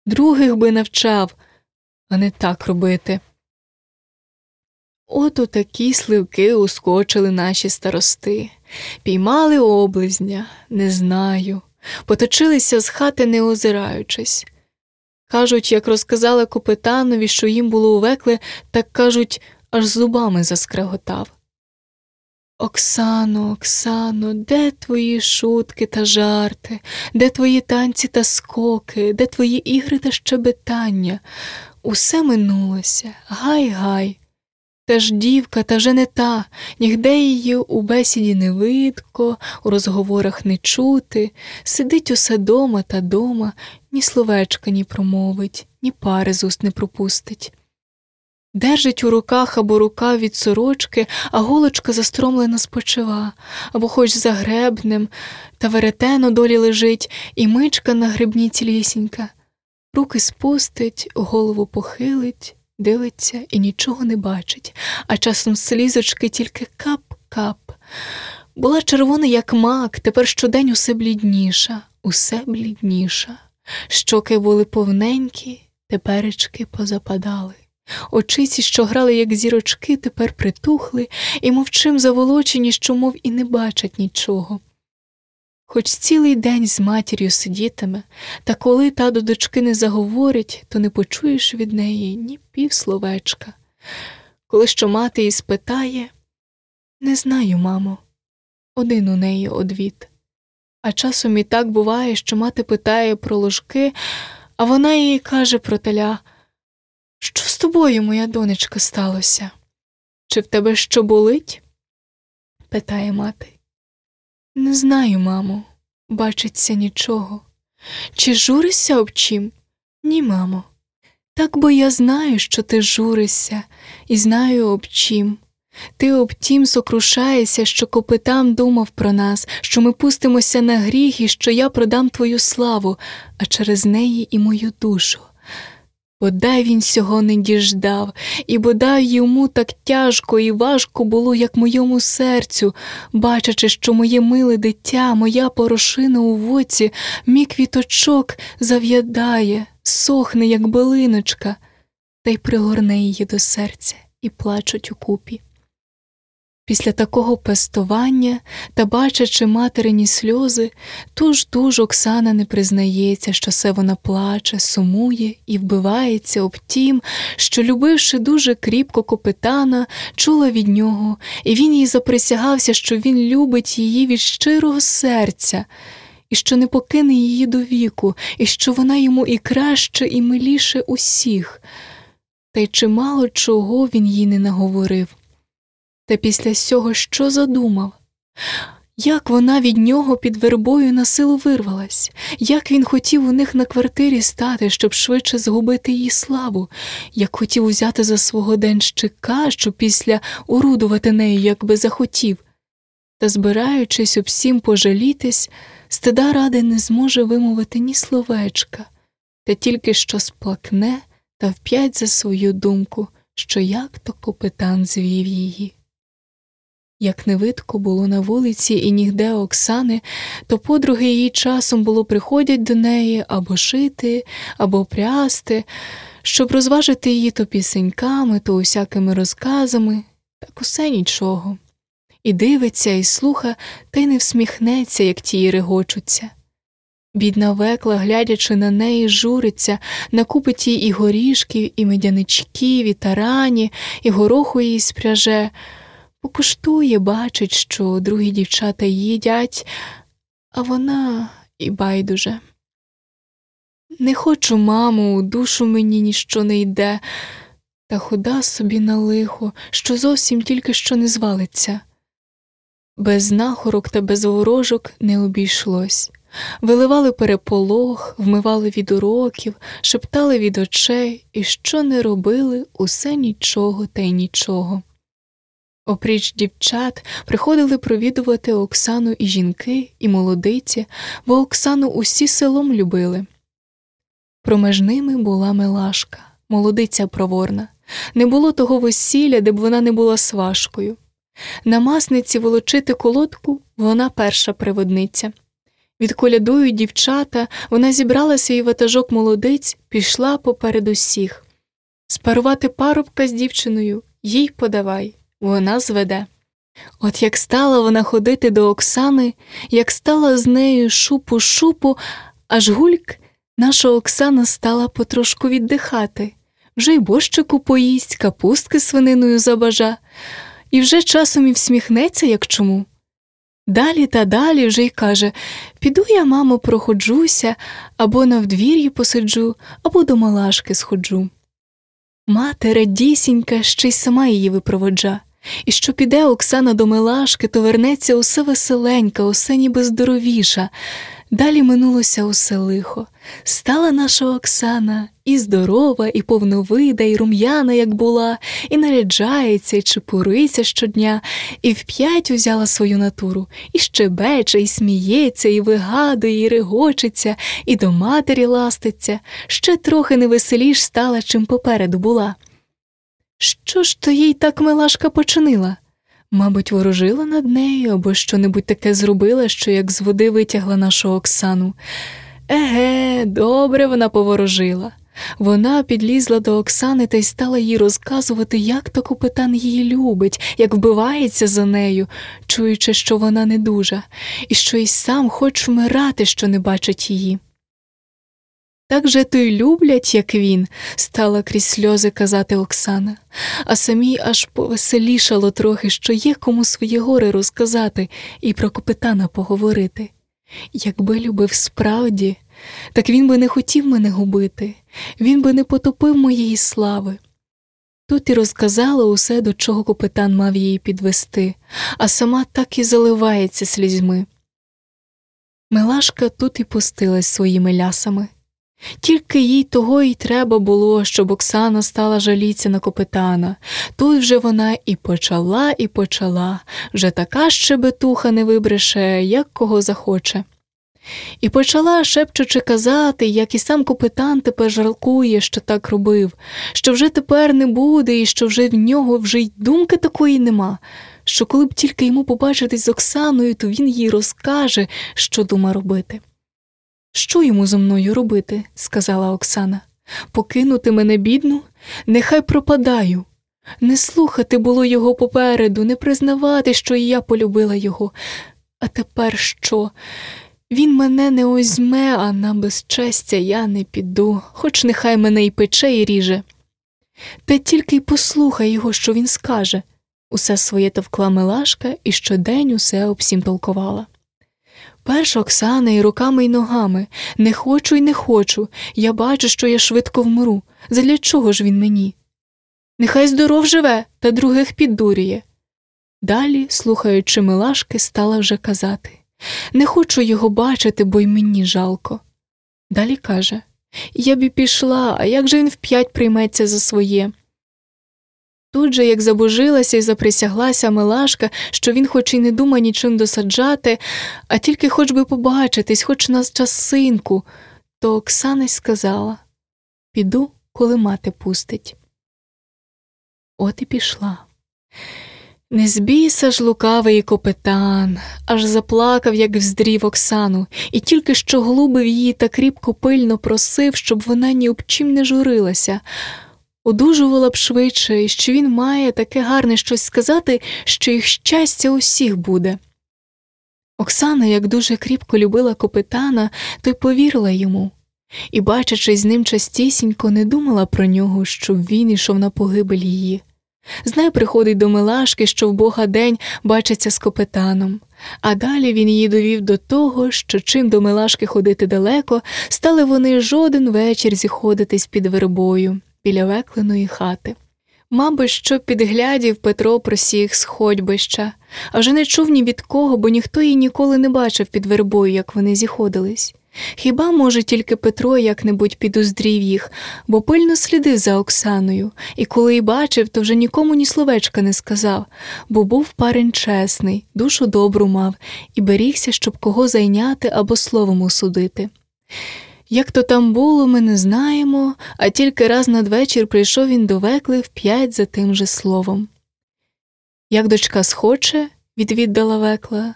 Других би навчав, а не так робити. От у такі сливки ускочили наші старости, піймали облизня, не знаю, поточилися з хати, не озираючись. Кажуть, як розказали капитанові, що їм було увекле, так кажуть, аж зубами заскреготав. Оксано, Оксано, де твої шутки та жарти, де твої танці та скоки, де твої ігри та щебетання? Усе минулося, гай гай. Та ж дівка, та вже не та, нігде її у бесіді не видко, у розговорах не чути, сидить усе дома та дома, ні словечка ні промовить, ні пари з уст не пропустить. Держить у руках або рука від сорочки, а голочка застромлена спочива, або хоч за гребнем, та веретено долі лежить, і мичка на гребні цілісінька. Руки спустить, голову похилить, дивиться і нічого не бачить, а часом слізочки тільки кап-кап. Була червона, як мак, тепер щодень усе блідніша, усе блідніша. Щоки були повненькі, теперечки позападали. Очиці, що грали, як зірочки, тепер притухли і мовчим заволочені, що, мов і не бачать нічого. Хоч цілий день з матір'ю сидітиме, та коли та до дочки не заговорить, то не почуєш від неї ні півсловечка. Коли що мати її спитає не знаю, мамо, один у неї одвід. А часом і так буває, що мати питає про ложки, а вона їй каже про теля. Що з тобою, моя донечка, сталося? Чи в тебе що болить? питає мати. Не знаю, мамо, бачиться нічого. Чи журишся об чим? Ні, мамо. Так бо я знаю, що ти журишся, і знаю об чим. Ти об тім сокрушаєшся, що копитам думав про нас, що ми пустимося на гріх і що я продам твою славу, а через неї і мою душу. Бодай він сього не діждав, і бодай йому так тяжко і важко було, як моєму серцю, бачачи, що моє миле дитя, моя порошина у воці, мій квіточок зав'ядає, сохне, як билиночка, та й пригорне її до серця і плачуть укупі. Після такого пестування та бачачи материні сльози, туж туж Оксана не признається, що се вона плаче, сумує і вбивається об тім, що, любивши дуже кріпко копитана, чула від нього, і він їй заприсягався, що він любить її від щирого серця, і що не покине її до віку, і що вона йому і краще, і миліше усіх. Та й чимало чого він їй не наговорив. Та після сього що задумав? Як вона від нього під вербою на силу вирвалась, як він хотів у них на квартирі стати, щоб швидше згубити її славу, як хотів узяти за свого денщика, щоб після урудувати нею, як би захотів, та, збираючись всім пожалітись, стида ради не зможе вимовити ні словечка, та тільки що сплакне та вп'ять за свою думку, що як то капитан звів її. Як невидко було на вулиці і нігде Оксани, то подруги її часом було приходять до неї або шити, або прясти, щоб розважити її то пісеньками, то усякими розказами, так усе нічого. І дивиться, і слуха, та й не всміхнеться, як ті регочуться. Бідна векла, глядячи на неї, журиться, накупить їй і горішків, і медяничків, і тарані, і гороху їй спряже. Покуштує, бачить, що другі дівчата їдять, а вона і байдуже. Не хочу, мамо, у душу мені ніщо не йде, та худа собі на лихо, що зовсім тільки що не звалиться. Без знахорок та без ворожок не обійшлось. Виливали переполох, вмивали від уроків, шептали від очей, і що не робили, усе нічого та й нічого. Опріч дівчат приходили провідувати Оксану і жінки, і молодиці, бо Оксану усі селом любили. Промеж ними була Милашка, молодиця проворна. Не було того весілля, де б вона не була сважкою. На масниці волочити колодку вона перша приводниця. Відколядують дівчата, вона зібрала свій ватажок молодиць, пішла поперед усіх. Спарувати парубка з дівчиною їй подавай, вона зведе. От як стала вона ходити до Оксани, як стала з нею шупу шупу, аж гульк наша Оксана стала потрошку віддихати, вже й борщику поїсть, капустки свининою забажа, і вже часом і всміхнеться, як чому. Далі та далі вже й каже Піду я, мамо, проходжуся, або на вдвір'ї посиджу, або до малашки сходжу. Мати радісінька ще й сама її випроводжа, і що піде Оксана до Милашки, то вернеться усе веселенька, усе ніби здоровіша. Далі минулося усе лихо. Стала наша Оксана і здорова, і повновида, і рум'яна, як була, і наряджається, і чепуриться щодня, і вп'ять узяла свою натуру, і щебече, і сміється, і вигадує, і регочеться, і до матері ластиться, ще трохи невеселіш стала, чим попереду була. Що ж то їй так милашка починила? Мабуть, ворожила над нею або що-небудь таке зробила, що як з води витягла нашу Оксану. Еге, добре вона поворожила. Вона підлізла до Оксани та й стала їй розказувати, як то капитан її любить, як вбивається за нею, чуючи, що вона не дуже, і що й сам хоч вмирати, що не бачить її. Так же то й люблять, як він, стала крізь сльози казати Оксана, а самій аж повеселішало трохи, що є кому своє горе розказати і про капитана поговорити. Якби любив справді, так він би не хотів мене губити, він би не потопив моєї слави. Тут і розказала усе, до чого капитан мав її підвести, а сама так і заливається слізьми. Милашка тут і пустилась своїми лясами. Тільки їй того й треба було, щоб Оксана стала жаліться на капитана. Тут вже вона і почала, і почала, вже така щебетуха не вибреше, як кого захоче. І почала, шепчучи казати, як і сам капитан тепер жалкує, що так робив, що вже тепер не буде, і що вже в нього вже й думки такої нема, що коли б тільки йому побачитись з Оксаною, то він їй розкаже, що дума робити. Що йому зо мною робити? сказала Оксана. Покинути мене, бідну, нехай пропадаю. Не слухати було його попереду, не признавати, що і я полюбила його. А тепер що? Він мене не озьме, а на безчестя я не піду, хоч нехай мене й пече, і ріже. Та тільки й послухай його, що він скаже. Усе своє товкла Милашка і щодень усе об всім Перш Оксана і руками й ногами не хочу й не хочу. Я бачу, що я швидко вмру. Задля чого ж він мені? Нехай здоров живе та других піддурює. Далі, слухаючи Милашки, стала вже казати Не хочу його бачити, бо й мені жалко. Далі каже Я б і пішла, а як же він вп'ять прийметься за своє? Тут же, як забожилася і заприсяглася Милашка, що він хоч і не думає нічим досаджати, а тільки хоч би побачитись, хоч на часинку, то Оксана й сказала Піду, коли мати пустить. От і пішла. Не збійся ж лукавий копитан, аж заплакав, як вздрів Оксану, і тільки що глубив її та кріпко пильно просив, щоб вона ні об чим не журилася одужувала б швидше, і що він має таке гарне щось сказати, що їх щастя усіх буде. Оксана, як дуже кріпко любила капитана, то й повірила йому, і, бачачи з ним частісінько, не думала про нього, щоб він ішов на погибель її. Знай приходить до Милашки, що в бога день бачиться з капитаном, А далі він її довів до того, що чим до Милашки ходити далеко, стали вони жоден вечір зіходитись під вербою біля векленої хати. Мабуть, що підглядів Петро просіг з ходьбища, а вже не чув ні від кого, бо ніхто її ніколи не бачив під вербою, як вони зіходились. Хіба, може, тільки Петро як-небудь підоздрів їх, бо пильно слідив за Оксаною, і коли й бачив, то вже нікому ні словечка не сказав, бо був парень чесний, душу добру мав і берігся, щоб кого зайняти або словом осудити. Як то там було, ми не знаємо, а тільки раз надвечір прийшов він до векли вп'ять за тим же словом. Як дочка схоче, відвіддала векла,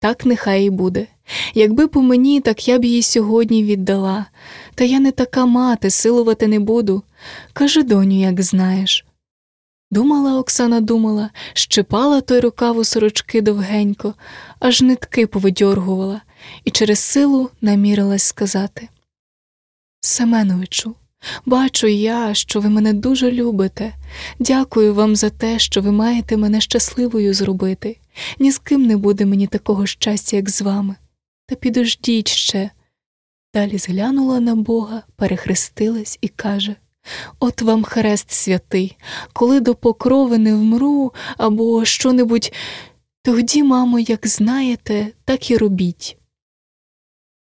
так нехай і буде. Якби по мені, так я б її сьогодні віддала, та я не така мати, силувати не буду. Кажи, доню, як знаєш. Думала Оксана, думала, щипала той рукав у сорочки довгенько, аж нитки повидьоргувала, і через силу намірилась сказати. Семеновичу, бачу я, що ви мене дуже любите. Дякую вам за те, що ви маєте мене щасливою зробити. Ні з ким не буде мені такого щастя, як з вами. Та підождіть ще. Далі зглянула на Бога, перехрестилась і каже От вам хрест святий, коли до покрови не вмру або що-небудь, тоді, мамо, як знаєте, так і робіть.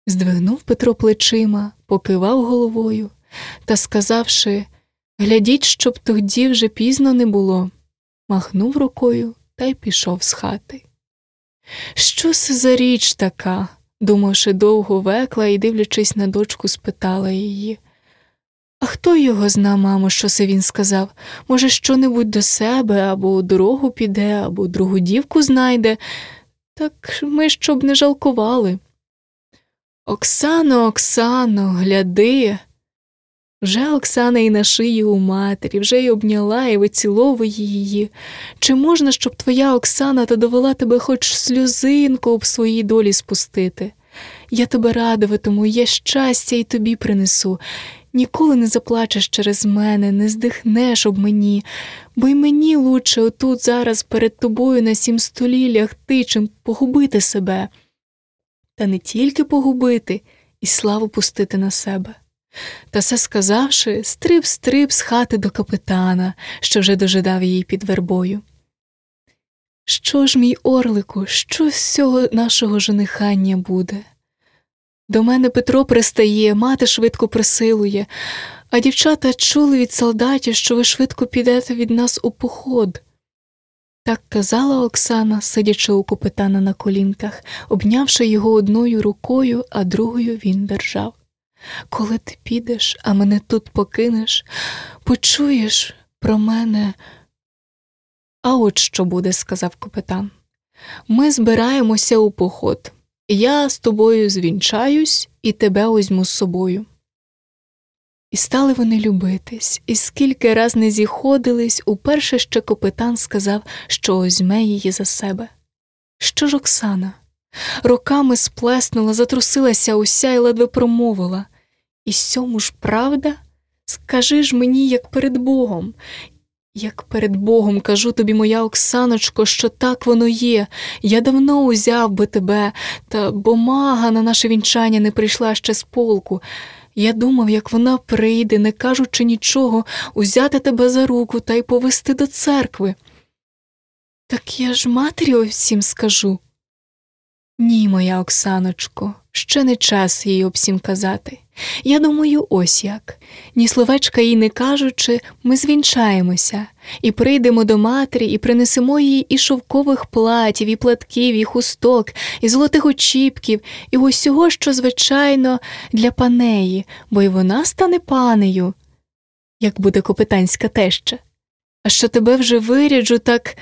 Здвигнув Петро плечима, покивав головою та, сказавши Глядіть, щоб тоді вже пізно не було, махнув рукою та й пішов з хати. Що це за річ така? думавши довго векла і, дивлячись на дочку, спитала її. А хто його зна, мамо, що це він сказав? Може, що-небудь до себе, або у дорогу піде, або другу дівку знайде, так ми щоб не жалкували. Оксано, Оксано, гляди. Вже Оксана і на шиї у матері, вже й обняла і виціловує її. Чи можна, щоб твоя Оксана та довела тебе хоч сльозинку об своїй долі спустити? Я тебе радуватиму, я щастя й тобі принесу. Ніколи не заплачеш через мене, не здихнеш об мені, бо й мені лучше отут зараз перед тобою на сім столі лягти, чим погубити себе. Та не тільки погубити, і славу пустити на себе. Та все сказавши, стриб стриб з хати до капитана, що вже дожидав її під вербою. Що ж, мій орлику, що з цього нашого женихання буде? До мене Петро пристає, мати швидко присилує, а дівчата чули від солдатів, що ви швидко підете від нас у поход. Так казала Оксана, сидячи у капитана на колінках, обнявши його одною рукою, а другою він держав. Коли ти підеш, а мене тут покинеш, почуєш про мене. А от що буде, сказав капітан. Ми збираємося у поход. Я з тобою звінчаюсь і тебе озьму з собою. І стали вони любитись, і скільки раз не зіходились, уперше ще капитан сказав, що озьме її за себе. Що ж Оксана? Роками сплеснула, затрусилася уся і ледве промовила. І сьому ж правда? Скажи ж мені, як перед Богом. Як перед Богом кажу тобі, моя Оксаночко, що так воно є. Я давно узяв би тебе, та бо мага на наше вінчання не прийшла ще з полку. Я думав, як вона прийде, не кажучи нічого, узяти тебе за руку та й повести до церкви. Так я ж матері всім скажу. Ні, моя Оксаночко, ще не час їй обсім казати. Я думаю, ось як. Ні словечка їй не кажучи, ми звінчаємося і прийдемо до матері, і принесемо їй і шовкових платів, і платків, і хусток, і золотих очіпків, і усього, що, звичайно, для панеї, бо й вона стане панею, як буде капитанська теща. А що тебе вже виряджу, так.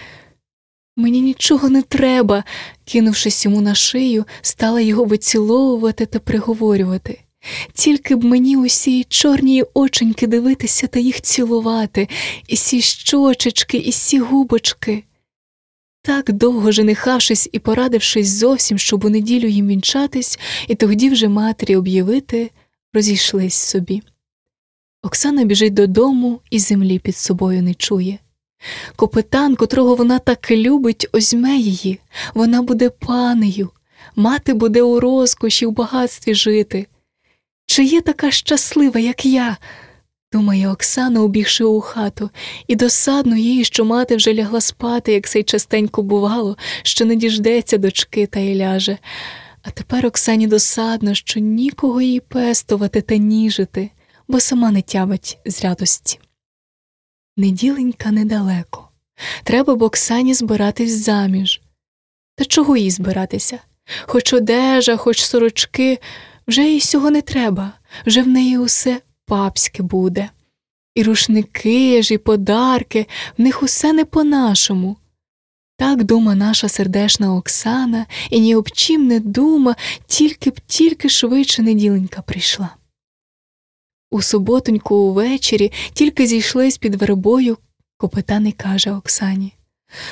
Мені нічого не треба, кинувшись йому на шию, стала його виціловувати та приговорювати. Тільки б мені усі чорні оченьки дивитися та їх цілувати, і сі щочечки, і сі губочки. Так довго женихавшись і порадившись зовсім, щоб у неділю їм вінчатись, і тоді вже матері об'явити, розійшлись собі. Оксана біжить додому і землі під собою не чує. Копитан, котрого вона так любить, озьме її, вона буде панею, мати буде у розкоші, у багатстві жити. Чи є така щаслива, як я? думає Оксана, убігши у хату, і досадно їй, що мати вже лягла спати, як сей частенько бувало, що не діждеться дочки та й ляже. А тепер Оксані досадно, що нікого їй пестувати та ніжити, бо сама не тямить з радості. Неділенька недалеко. Треба б Оксані збиратись заміж. Та чого їй збиратися? Хоч одежа, хоч сорочки, вже їй сього не треба, вже в неї усе папське буде. І рушники ж, і подарки, в них усе не по-нашому. Так дума наша сердешна Оксана, і ні об чим не дума, тільки б тільки швидше неділенька прийшла. У суботоньку увечері тільки зійшлись під вербою, копитан і каже Оксані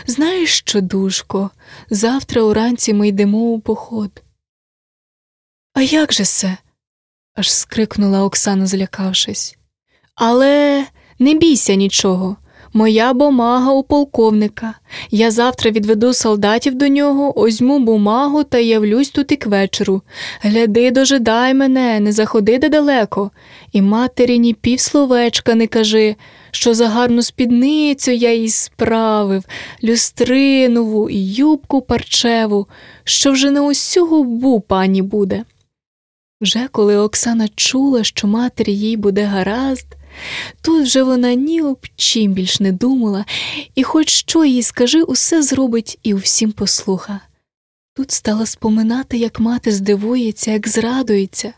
Знаєш що, душко, завтра уранці ми йдемо у поход. А як же се? аж скрикнула Оксана, злякавшись. Але не бійся нічого. Моя бумага у полковника. Я завтра відведу солдатів до нього, озьму бумагу та явлюсь тут і к вечору. Гляди, дожидай мене, не заходи далеко. І матері ні півсловечка не кажи, що за гарну спідницю я їй справив, люстринову і юбку парчеву, що вже на усю губу пані буде. Вже коли Оксана чула, що матері їй буде гаразд, тут вже вона ні об чим більш не думала, і хоч що їй скажи, усе зробить і всім послуха. Тут стала споминати, як мати здивується, як зрадується,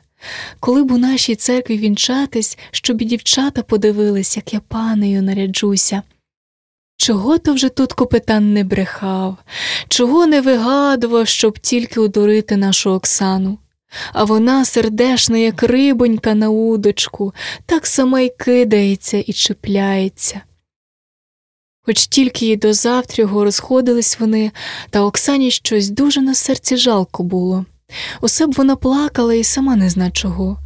коли б у нашій церкві вінчатись, щоб і дівчата подивились, як я панею наряджуся. Чого то вже тут капитан не брехав, чого не вигадував, щоб тільки удурити нашу Оксану а вона сердешна, як рибонька на удочку, так сама й кидається і чіпляється. Хоч тільки й до завтрього розходились вони, та Оксані щось дуже на серці жалко було. Усе б вона плакала і сама не зна чого.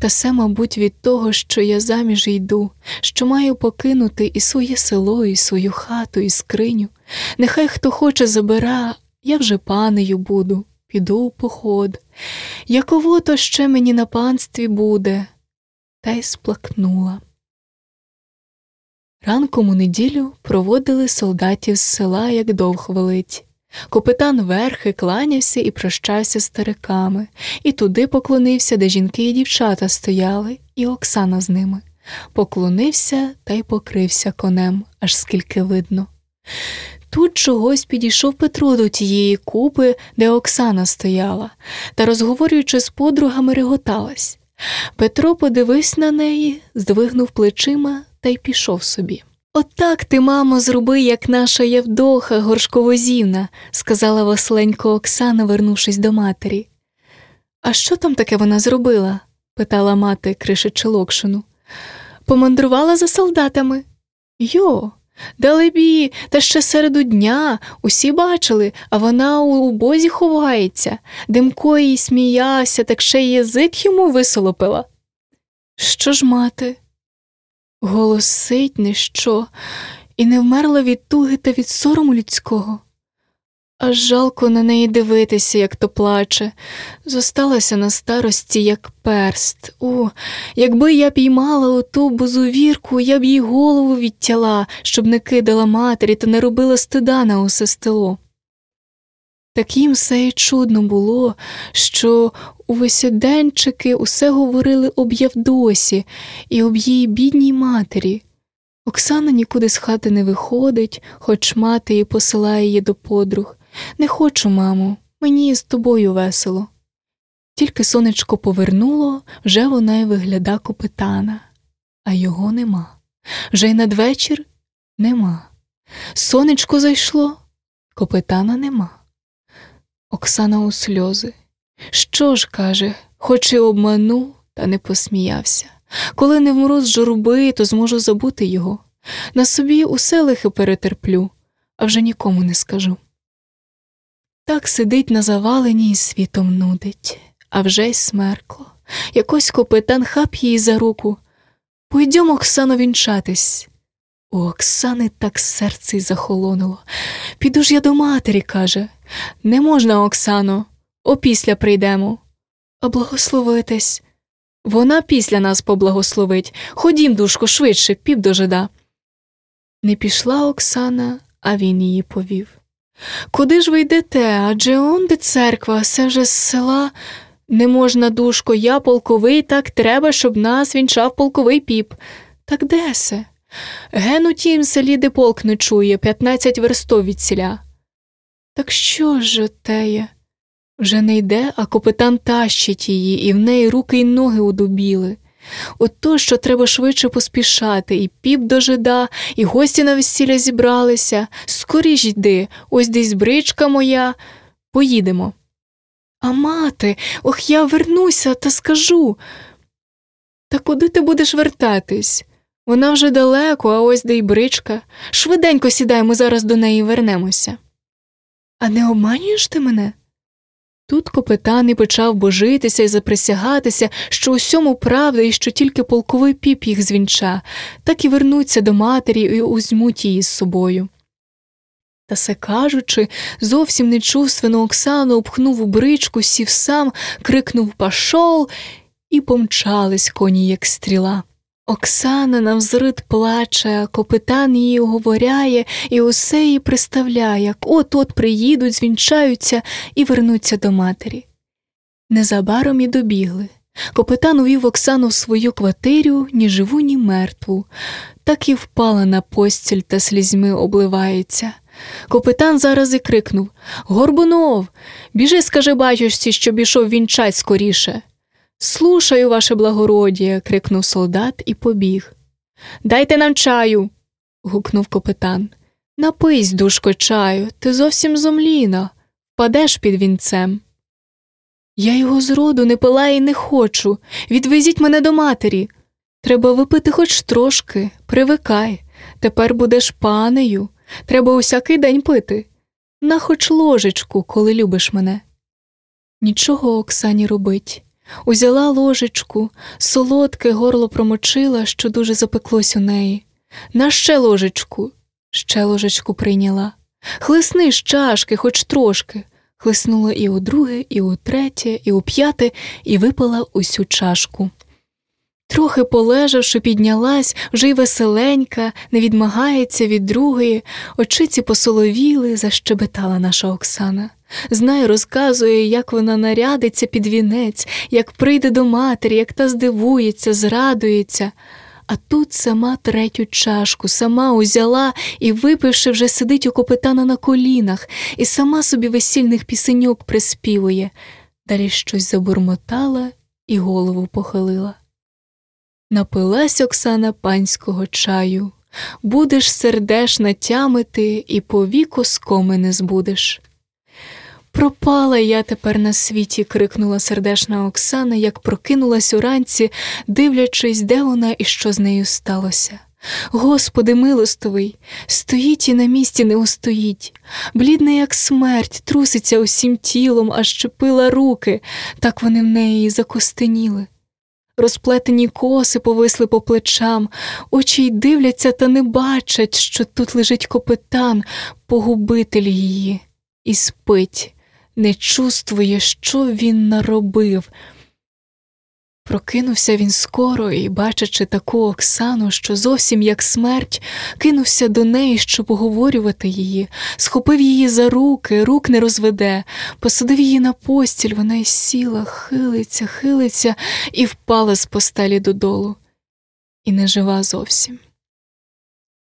Та все, мабуть, від того, що я заміж йду, що маю покинути і своє село, і свою хату, і скриню. Нехай хто хоче забира, я вже панею буду піду у поход. Яково то ще мені на панстві буде, та й сплакнула. Ранком у неділю проводили солдатів з села, як довг велить. Капитан верхи кланявся і прощався з стариками, і туди поклонився, де жінки і дівчата стояли, і Оксана з ними. Поклонився та й покрився конем, аж скільки видно. Тут чогось підійшов Петро до тієї купи, де Оксана стояла, та, розговорюючи з подругами, реготалась. Петро подивився на неї, здвигнув плечима та й пішов собі. Отак ти, мамо, зроби, як наша Євдоха горшковозівна, сказала Василенько Оксана, вернувшись до матері. А що там таке вона зробила? питала мати, кришичи Локшину. Помандрувала за солдатами. Йо, Далебі, та ще середу дня усі бачили, а вона у убозі ховається, Димко їй сміявся, так ще й язик йому висолопила. Що ж мати? Голосить не що, і не вмерла від туги та від сорому людського. Аж жалко на неї дивитися, як то плаче, зосталася на старості, як перст. У, якби я піймала оту бузувірку, я б їй голову відтяла, щоб не кидала матері та не робила стида на усе стело. Так їм все й чудно було, що у висяденчики усе говорили об Явдосі і об її бідній матері. Оксана нікуди з хати не виходить, хоч мати її посилає її до подруг. Не хочу, мамо, мені з тобою весело. Тільки сонечко повернуло, вже вона й вигляда капитана, а його нема. Вже й надвечір нема. Сонечко зайшло, капитана нема. Оксана у сльози. Що ж, каже, хоч і обману, та не посміявся. Коли не вмру з журби, то зможу забути його. На собі усе лихе перетерплю, а вже нікому не скажу. Так сидить на завалені і світом нудить, а вже й смеркло. Якось копитан хап її за руку. Пойдьом, Оксано, вінчатись. У Оксани так серце й захолонуло. Піду ж я до матері, каже. Не можна, Оксано, опісля прийдемо. А благословитись. Вона після нас поблагословить. Ходім, душко, швидше, піп до жида. Не пішла Оксана, а він її повів. Куди ж ви йдете? Адже он де церква, все вже з села. Не можна, душко, я полковий, так треба, щоб нас вінчав полковий піп. Так де се? Ген у тім селі, де полк не чує, п'ятнадцять верстов від селя. Так що ж теє? Вже не йде, а капитан тащить її, і в неї руки й ноги удубіли. Ото, що треба швидше поспішати, і піп до жида, і гості на весілля зібралися. Скоріш йди, ось десь бричка моя. Поїдемо. А мати, ох, я вернуся та скажу. Та куди ти будеш вертатись? Вона вже далеко, а ось де й бричка. Швиденько сідай, ми зараз до неї вернемося. А не обманюєш ти мене? Тут капитан і почав божитися і заприсягатися, що усьому правда і що тільки полковий піп їх звінча, так і вернуться до матері і узьмуть її з собою. Та се кажучи, зовсім нечувственно Оксану обхнув у бричку, сів сам, крикнув Пашол, і помчались коні, як стріла. Оксана навзрид плаче, а капитан її оговоряє і усе її приставляє, як от от приїдуть, звінчаються і вернуться до матері. Незабаром і добігли. Капитан увів Оксану в свою квартиру ні живу, ні мертву, так і впала на постіль та слізьми обливається. Капитан зараз і крикнув Горбунов, біжи, скажи батюшці, щоб ішов вінчать скоріше. Слушаю, ваше благородіє, крикнув солдат і побіг. Дайте нам чаю. гукнув капитан. Напись, душко, чаю, ти зовсім зомліна, падеш під вінцем. Я його зроду не пила і не хочу. Відвезіть мене до матері. Треба випити хоч трошки, привикай. Тепер будеш панею. Треба усякий день пити. На хоч ложечку, коли любиш мене. Нічого Оксані робить. Узяла ложечку, солодке горло промочила, що дуже запеклось у неї. На ще ложечку, ще ложечку прийняла. Хлисни з чашки, хоч трошки. Хлиснула і у друге, і у третє, і у п'яте, і випила усю чашку. Трохи полежавши, піднялась, вже й веселенька, не відмагається від другої, очиці посоловіли, защебетала наша Оксана. Знає, розказує, як вона нарядиться під вінець, як прийде до матері, як та здивується, зрадується. А тут сама третю чашку, сама узяла і, випивши, вже сидить у копитана на колінах, і сама собі весільних пісеньок приспівує. Далі щось забурмотала і голову похилила. Напилась Оксана панського чаю, будеш сердешна тямити, і повіку скоми не збудеш. Пропала. Я тепер на світі, крикнула сердешна Оксана, як прокинулась уранці, дивлячись, де вона і що з нею сталося. Господи милостовий, стоїть і на місці не устоїть, блідна, як смерть, труситься усім тілом, аж чепила руки, так вони в неї закостеніли. Розплетені коси повисли по плечам, очі й дивляться та не бачать, що тут лежить копитан, погубитель її, і спить не чувствує, що він наробив. Прокинувся він скоро і, бачачи таку Оксану, що зовсім як смерть, кинувся до неї, щоб оговорювати її, схопив її за руки, рук не розведе, посадив її на постіль, вона й сіла, хилиться, хилиться і впала з постелі додолу. І не жива зовсім.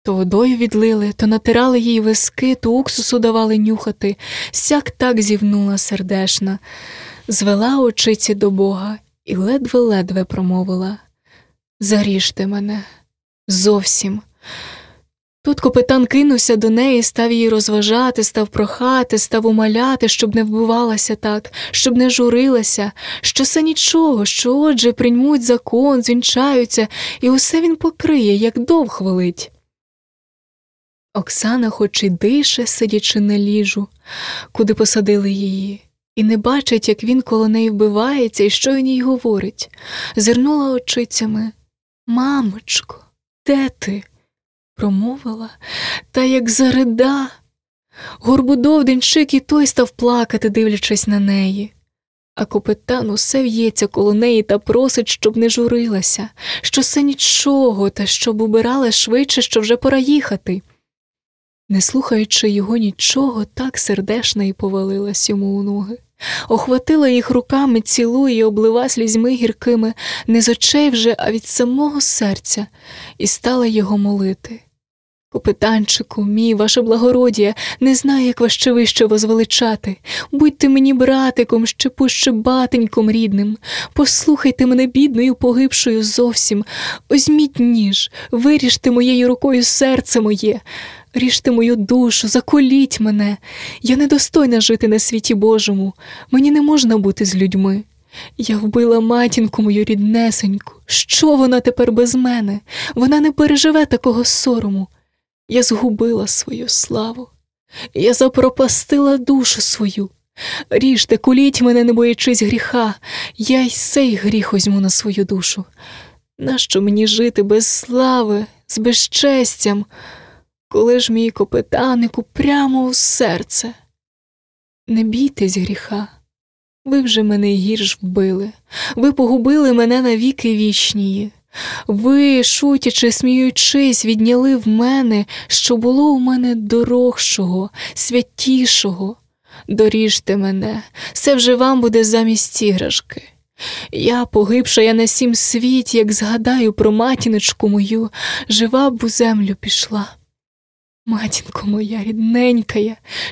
То водою відлили, то натирали їй виски, то уксусу давали нюхати, сяк так зівнула сердешна, звела очиці до Бога і ледве-ледве промовила Заріжте мене зовсім. Тут капитан кинувся до неї, став її розважати, став прохати, став умаляти, щоб не вбивалася так, щоб не журилася, що це нічого, що отже приймуть закон, звінчаються, і усе він покриє, як дов хвалить. Оксана хоч і дише, сидячи на ліжу, куди посадили її, і не бачить, як він коло неї вбивається і що він їй говорить. Зирнула очицями Мамочко, де ти? промовила, та як зарида. Горбудов денчик і той став плакати, дивлячись на неї. А капитан усе в'ється коло неї та просить, щоб не журилася, що це нічого, та щоб убирала швидше, що вже пора їхати. Не слухаючи його нічого, так сердешна і повалилась йому у ноги, охватила їх руками, цілує і облива слізьми гіркими, не з очей вже, а від самого серця, і стала його молити. Капитанчику, мій, ваше благородія, не знаю, як вас ще вище возвеличати. Будьте мені братиком, ще пуще батеньком рідним. Послухайте мене, бідною, погибшою зовсім. Озьміть ніж, виріжте моєю рукою серце моє, ріжте мою душу, заколіть мене. Я недостойна жити на світі Божому. Мені не можна бути з людьми. Я вбила матінку мою ріднесеньку. Що вона тепер без мене? Вона не переживе такого сорому. Я згубила свою славу, я запропастила душу свою. Ріжте, куліть мене, не боячись гріха, я й сей гріх озьму на свою душу. Нащо мені жити без слави, з безчестям, коли ж мій копитанику прямо у серце? Не бійтесь гріха, ви вже мене гірш вбили, ви погубили мене на віки вічнії. Ви, шутячи, сміючись, відняли в мене, що було у мене дорогшого, святішого. Доріжте мене, це вже вам буде замість іграшки. Я, погибша я на сім світі, як згадаю про матіночку мою, жива б у землю пішла. Матінко моя рідненька,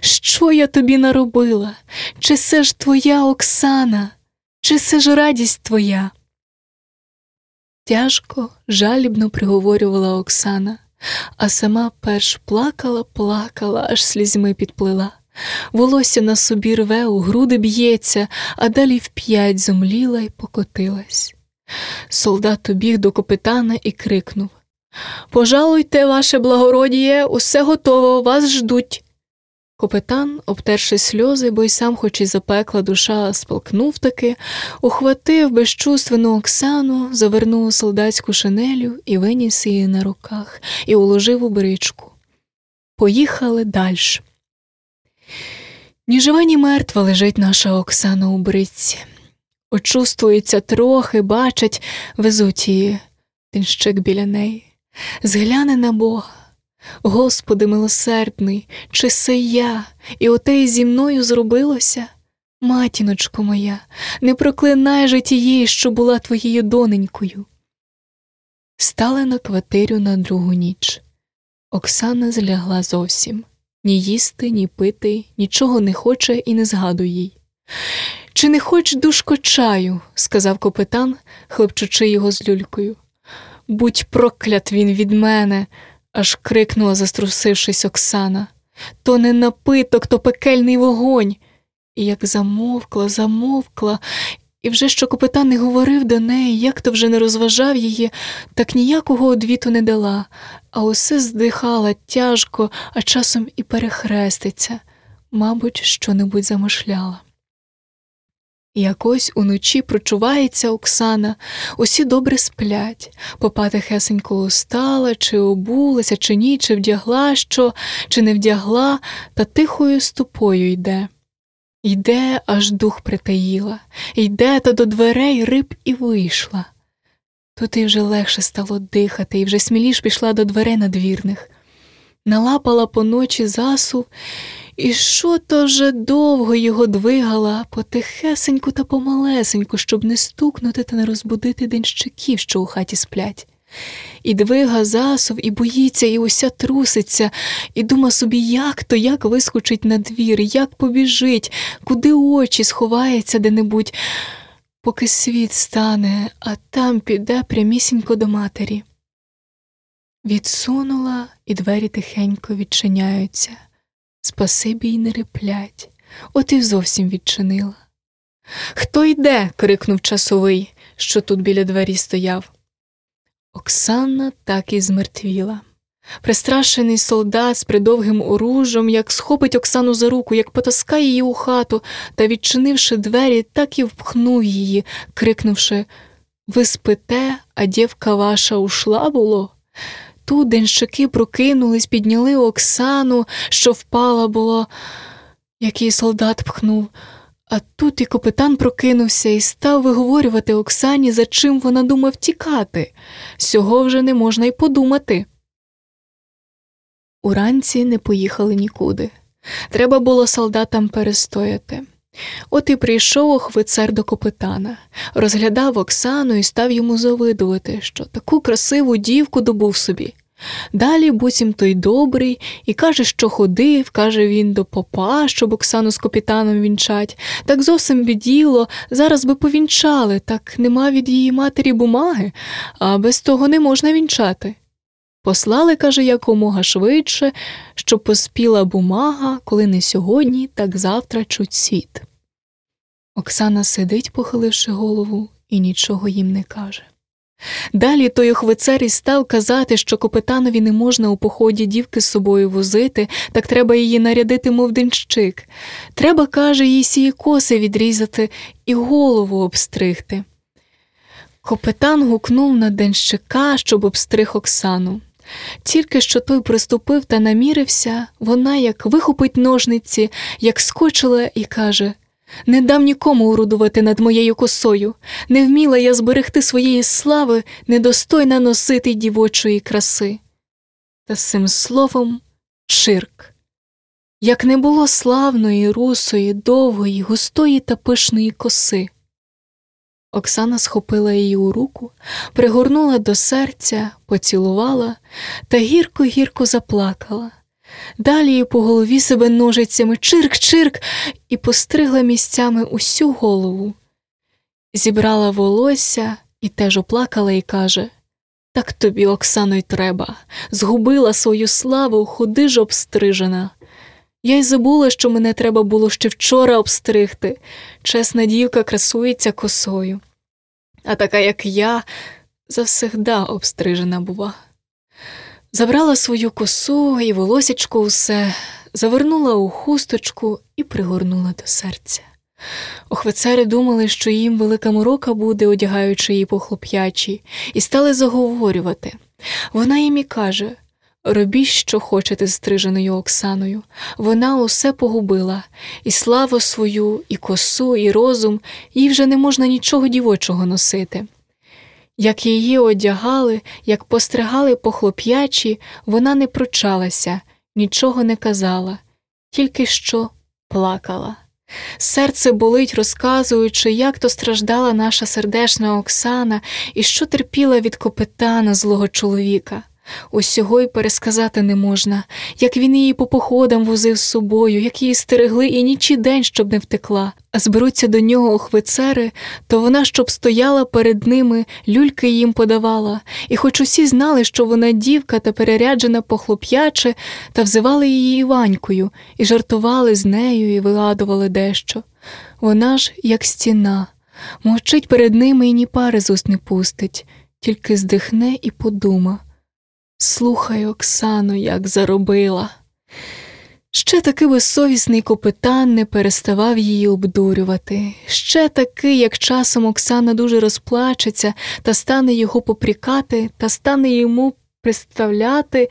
що я тобі наробила? Чи це ж твоя Оксана, чи це ж радість твоя? Тяжко, жалібно приговорювала Оксана, а сама перш плакала, плакала, аж слізьми підплила. Волосся на собі рве, у груди б'ється, а далі вп'ять зомліла й покотилась. Солдат убіг до капитана і крикнув Пожалуйте, ваше благородіє, усе готово, вас ждуть. Капитан, обтерши сльози, бо й сам, хоч і запекла душа, сполкнув таки, ухватив безчувственну Оксану, завернув у солдатську шинелю і виніс її на руках і уложив у бричку. Поїхали далі. Ні жива, ні мертва лежить наша Оксана у бричці. Очувствується трохи, бачать, везуть її, тинщик біля неї, згляне на Бога. Господи милосердний, чи се я, і оте зі мною зробилося? Матіночко моя, не проклинай же тієї, що була твоєю доненькою. Стали на квартирю на другу ніч. Оксана злягла зовсім ні їсти, ні пити, нічого не хоче і не згадує їй. Чи не хоч душко чаю? сказав капитан, хлопчучи його з люлькою. Будь проклят він від мене аж крикнула, заструсившись Оксана. То не напиток, то пекельний вогонь. І як замовкла, замовкла, і вже що капитан не говорив до неї, як то вже не розважав її, так ніякого одвіту не дала, а усе здихала тяжко, а часом і перехреститься, мабуть, що небудь замишляла. Якось уночі прочувається Оксана, усі добре сплять, попа тихесенько устала, чи обулася, чи ні, чи вдягла що, чи не вдягла, та тихою ступою йде. Йде, аж дух притаїла, йде та до дверей риб і вийшла. Тут і вже легше стало дихати, і вже сміліш пішла до дверей надвірних. Налапала по ночі засув і що то вже довго його двигала потихесеньку та помалесеньку, щоб не стукнути та не розбудити денщиків, що у хаті сплять. І двига засув, і боїться, і уся труситься, і дума собі, як то, як вискочить на двір, як побіжить, куди очі сховається де-небудь, поки світ стане, а там піде прямісінько до матері. Відсунула, і двері тихенько відчиняються. Спасибі й не реплять, от і зовсім відчинила. Хто йде? крикнув часовий, що тут біля двері стояв. Оксана так і змертвіла. Пристрашений солдат з придовгим оружем, як схопить Оксану за руку, як потаскає її у хату та, відчинивши двері, так і впхнув її, крикнувши Ви спите, а дівка ваша ушла було? Тут денщики прокинулись, підняли Оксану, що впала було, який солдат пхнув. А тут і капітан прокинувся і став виговорювати Оксані, за чим вона думав тікати. Сього вже не можна й подумати. Уранці не поїхали нікуди. Треба було солдатам перестояти. От і прийшов охвицер до капитана, розглядав Оксану і став йому завидувати, що таку красиву дівку добув собі. Далі буцім той добрий і каже, що ходив, каже він до попа, щоб Оксану з капітаном вінчать. Так зовсім би діло, зараз би повінчали, так нема від її матері бумаги, а без того не можна вінчати. Послали, каже, якомога швидше, щоб поспіла бумага, коли не сьогодні, так завтра чуть світ. Оксана сидить, похиливши голову, і нічого їм не каже. Далі той охвицер і став казати, що капитанові не можна у поході дівки з собою возити, так треба її нарядити, мов денщик. Треба, каже, їй сії коси відрізати і голову обстригти. Капитан гукнув на денщика, щоб обстриг Оксану. Тільки що той приступив та намірився, вона як вихопить ножниці, як скочила і каже не дам нікому урудувати над моєю косою, не вміла я зберегти своєї слави, недостойна носити дівочої краси. Та з цим словом чирк. Як не було славної, русої, довгої, густої та пишної коси. Оксана схопила її у руку, пригорнула до серця, поцілувала та гірко гірко заплакала. Далі по голові себе ножицями чирк-чирк і постригла місцями усю голову. Зібрала волосся і теж оплакала і каже Так тобі, Оксано, й треба, згубила свою славу, ходи ж обстрижена. Я й забула, що мене треба було ще вчора обстригти. Чесна дівка красується косою. А така, як я, завсегда обстрижена бува. Забрала свою косу і волосячко усе, завернула у хусточку і пригорнула до серця. Охвицери думали, що їм велика морока буде, одягаючи її по хлоп'ячій, і стали заговорювати. Вона їм і каже робіть, що хочете з стриженою Оксаною. Вона усе погубила, і славу свою, і косу, і розум, їй вже не можна нічого дівочого носити. Як її одягали, як постригали по хлоп'ячі, вона не пручалася, нічого не казала, тільки що плакала. Серце болить, розказуючи, як то страждала наша сердешна Оксана і що терпіла від копитана злого чоловіка. Усього й пересказати не можна, як він її по походам возив з собою, як її стерегли і ніч і день, щоб не втекла, а зберуться до нього охвицери, то вона, щоб стояла перед ними, люльки їм подавала, і хоч усі знали, що вона дівка та переряджена похлоп'яче, та взивали її Іванькою, і жартували з нею, і вигадували дещо. Вона ж, як стіна, мовчить перед ними і ні пари з уст не пустить, тільки здихне і подума. Слухай, Оксано, як заробила. Ще таки безсовісний копитан не переставав її обдурювати. Ще таки, як часом Оксана дуже розплачеться та стане його попрікати, та стане йому представляти,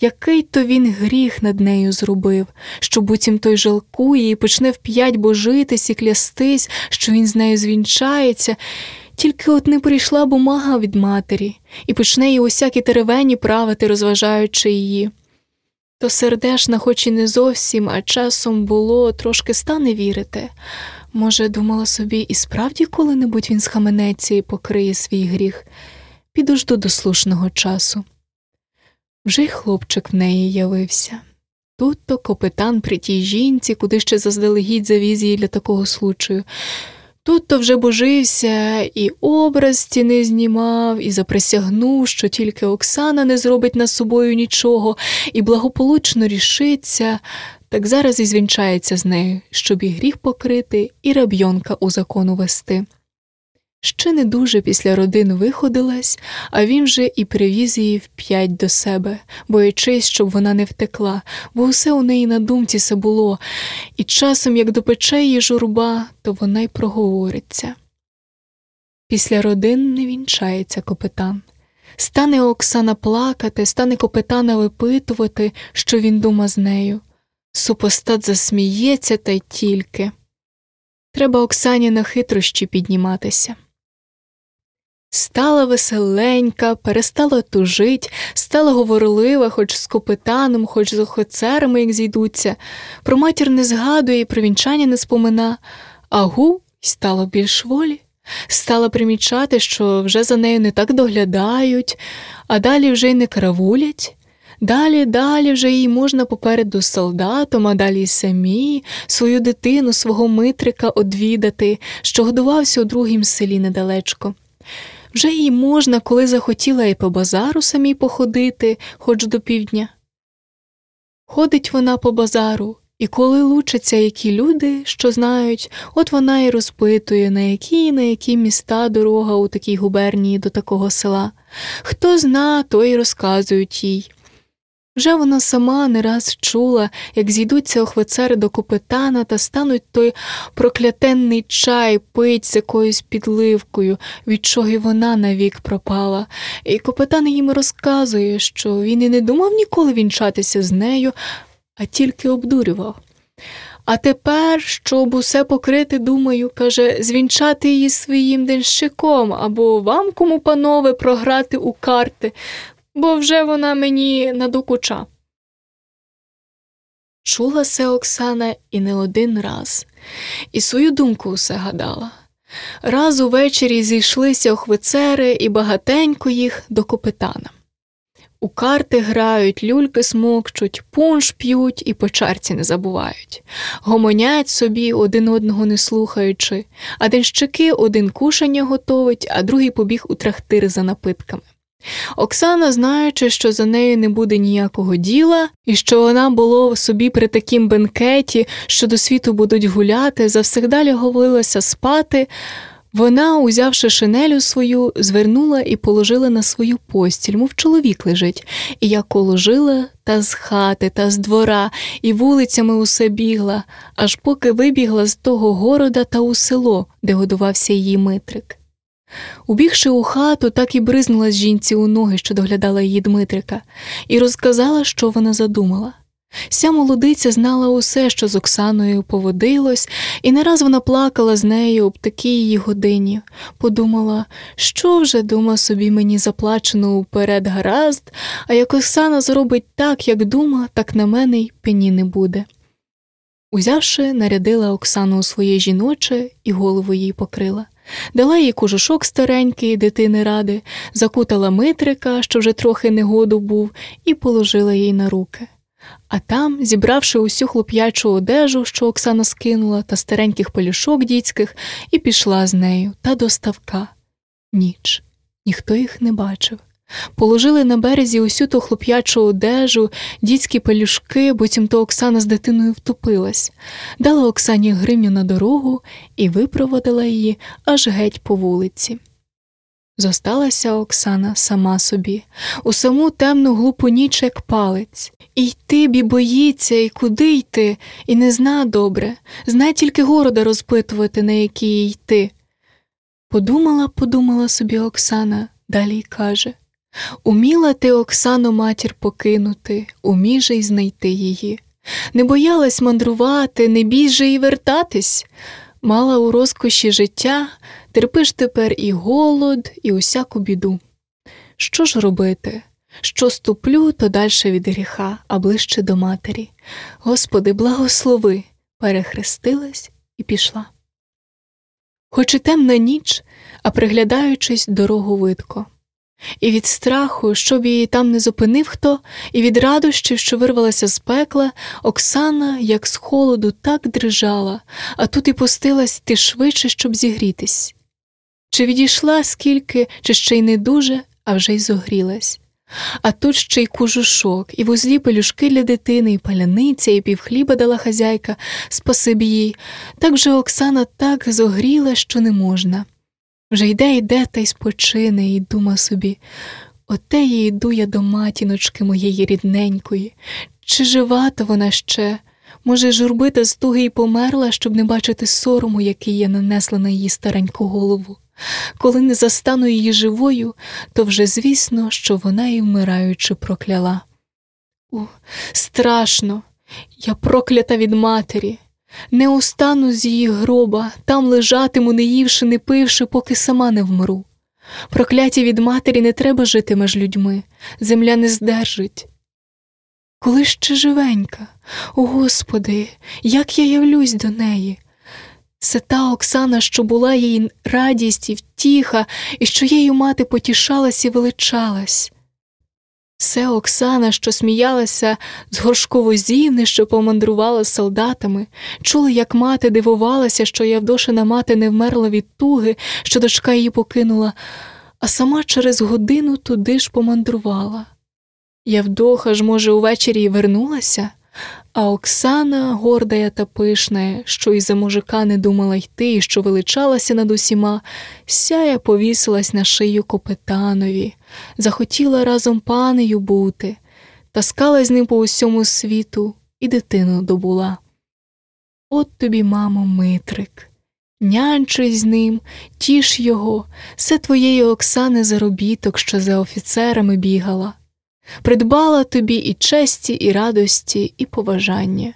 який то він гріх над нею зробив, що буцім той жалкує і почне вп'ять божитись і клястись, що він з нею звінчається. Тільки от не прийшла бумага від матері і почне її усякі теревені правити, розважаючи її. То сердешна, хоч і не зовсім, а часом було, трошки стане вірити. Може, думала собі, і справді коли-небудь він схаменеться і покриє свій гріх, підожду до слушного часу. Вже й хлопчик в неї явився. Тут то капитан при тій жінці, куди ще заздалегідь завіз її для такого случаю. Тут то вже божився, і образ стіни знімав, і заприсягнув, що тільки Оксана не зробить над собою нічого, і благополучно рішиться, так зараз і звінчається з нею, щоб і гріх покрити, і рабйонка у закону вести. Ще не дуже після родин виходилась, а він вже і привіз її вп'ять до себе, боячись, щоб вона не втекла, бо усе у неї на думці се було, і часом, як допече її журба, то вона й проговориться. Після родин не вінчається капитан. Стане Оксана плакати, стане копитана випитувати, що він дума з нею. Супостат засміється та й тільки. Треба Оксані на хитрощі підніматися. Стала веселенька, перестала тужить, стала говорлива, хоч з копитаном, хоч з офицерами, як зійдуться, про матір не згадує про вінчання не спомина, а гу стало більш волі. Стала примічати, що вже за нею не так доглядають, а далі вже й не каравулять. Далі, далі вже їй можна попереду солдатом, а далі й самі свою дитину, свого Митрика одвідати, що годувався у другім селі недалечко. Вже їй можна, коли захотіла і по базару самій походити, хоч до півдня. Ходить вона по базару, і коли лучаться які люди, що знають, от вона і розпитує, на які на які міста дорога у такій губернії до такого села. Хто зна, той розказують їй. Вже вона сама не раз чула, як зійдуться охвицери до купитана та стануть той проклятенний чай пить з якоюсь підливкою, від чого й вона навік пропала, і капитан їм розказує, що він і не думав ніколи вінчатися з нею, а тільки обдурював. А тепер, щоб усе покрити, думаю, каже, звінчати її своїм денщиком або вам, кому, панове, програти у карти, бо вже вона мені надокуча. Чула се Оксана і не один раз, і свою думку усе гадала. Раз увечері зійшлися охвицери і багатенько їх до копитана. У карти грають, люльки смокчуть, пунш п'ють і по чарці не забувають, гомонять собі, один одного не слухаючи, а денщики один кушання готовить, а другий побіг у трактир за напитками. Оксана, знаючи, що за нею не буде ніякого діла, і що вона було собі при такім бенкеті, що до світу будуть гуляти, завсегдалі говилася спати, вона, узявши шинелю свою, звернула і положила на свою постіль, мов чоловік лежить, і як положила та з хати, та з двора, і вулицями усе бігла, аж поки вибігла з того города та у село, де годувався її Митрик. Убігши у хату, так і бризнула жінці у ноги, що доглядала її Дмитрика, і розказала, що вона задумала. Ся молодиця знала усе, що з Оксаною поводилось, і не раз вона плакала з нею об такій її годині. Подумала, що вже дума собі мені заплачено уперед гаразд, а як Оксана зробить так, як дума, так на мене й пені не буде. Узявши, нарядила Оксану у своє жіноче і голову їй покрила. Дала їй кожушок старенький, дитини ради, закутала Митрика, що вже трохи негоду був, і положила їй на руки. А там, зібравши усю хлоп'ячу одежу, що Оксана скинула, та стареньких пелюшок дітських, і пішла з нею та до ставка. Ніч. Ніхто їх не бачив. Положили на березі усю ту хлоп'ячу одежу, дітські пелюшки, буцімто Оксана з дитиною втопилась, дала Оксані гривню на дорогу і випроводила її аж геть по вулиці. Зосталася Оксана сама собі, у саму темну глупу ніч, як палець. І йти бі боїться, і куди йти, і не зна добре, знає тільки города розпитувати, на який йти. Подумала, подумала собі Оксана, далі й каже Уміла ти, Оксано, матір покинути, умій же й знайти її. Не боялась мандрувати, не бій же й вертатись. Мала у розкоші життя, терпиш тепер і голод, і усяку біду. Що ж робити? Що ступлю, то дальше від гріха, а ближче до матері. Господи, благослови, перехрестилась і пішла. Хоч і темна ніч, а приглядаючись, дорогу видко. І від страху, щоб її там не зупинив хто, і від радощів, що вирвалася з пекла, Оксана, як з холоду, так дрижала, а тут і пустилась ти швидше, щоб зігрітись. Чи відійшла скільки, чи ще й не дуже, а вже й зогрілась. А тут ще й кужушок, і вузлі пелюшки для дитини, і паляниця, і півхліба дала хазяйка, спасибі їй. Так же Оксана так зогріла, що не можна. Вже йде, йде та й спочине, і дума собі, оте я йду я до матіночки моєї рідненької, чи жива то вона ще? Може, журби та стуги й померла, щоб не бачити сорому, який я нанесла на її стареньку голову. Коли не застану її живою, то вже звісно, що вона і вмираючи прокляла. О, страшно, я проклята від матері. Не устану з її гроба, там лежатиму, не ївши, не пивши, поки сама не вмру. Прокляті від матері не треба жити між людьми, земля не здержить. Коли ще живенька, о Господи, як я явлюсь до неї. Це та Оксана, що була їй радість і втіха, і що її мати потішалась і величалась. Це Оксана, що сміялася з горшковозівни, що помандрувала з солдатами, чула, як мати дивувалася, що Явдошина мати не вмерла від туги, що дочка її покинула, а сама через годину туди ж помандрувала. Явдоха ж, може, увечері й вернулася, а Оксана, гордая та пишна, що й за мужика не думала йти, і що величалася над усіма, сяя повісилась на шию копетанові, захотіла разом панею бути, таскала з ним по усьому світу і дитину добула. От тобі, мамо, Митрик. Нянчуй з ним, тіш його, все твоєї Оксани заробіток, що за офіцерами бігала придбала тобі і честі, і радості, і поважання.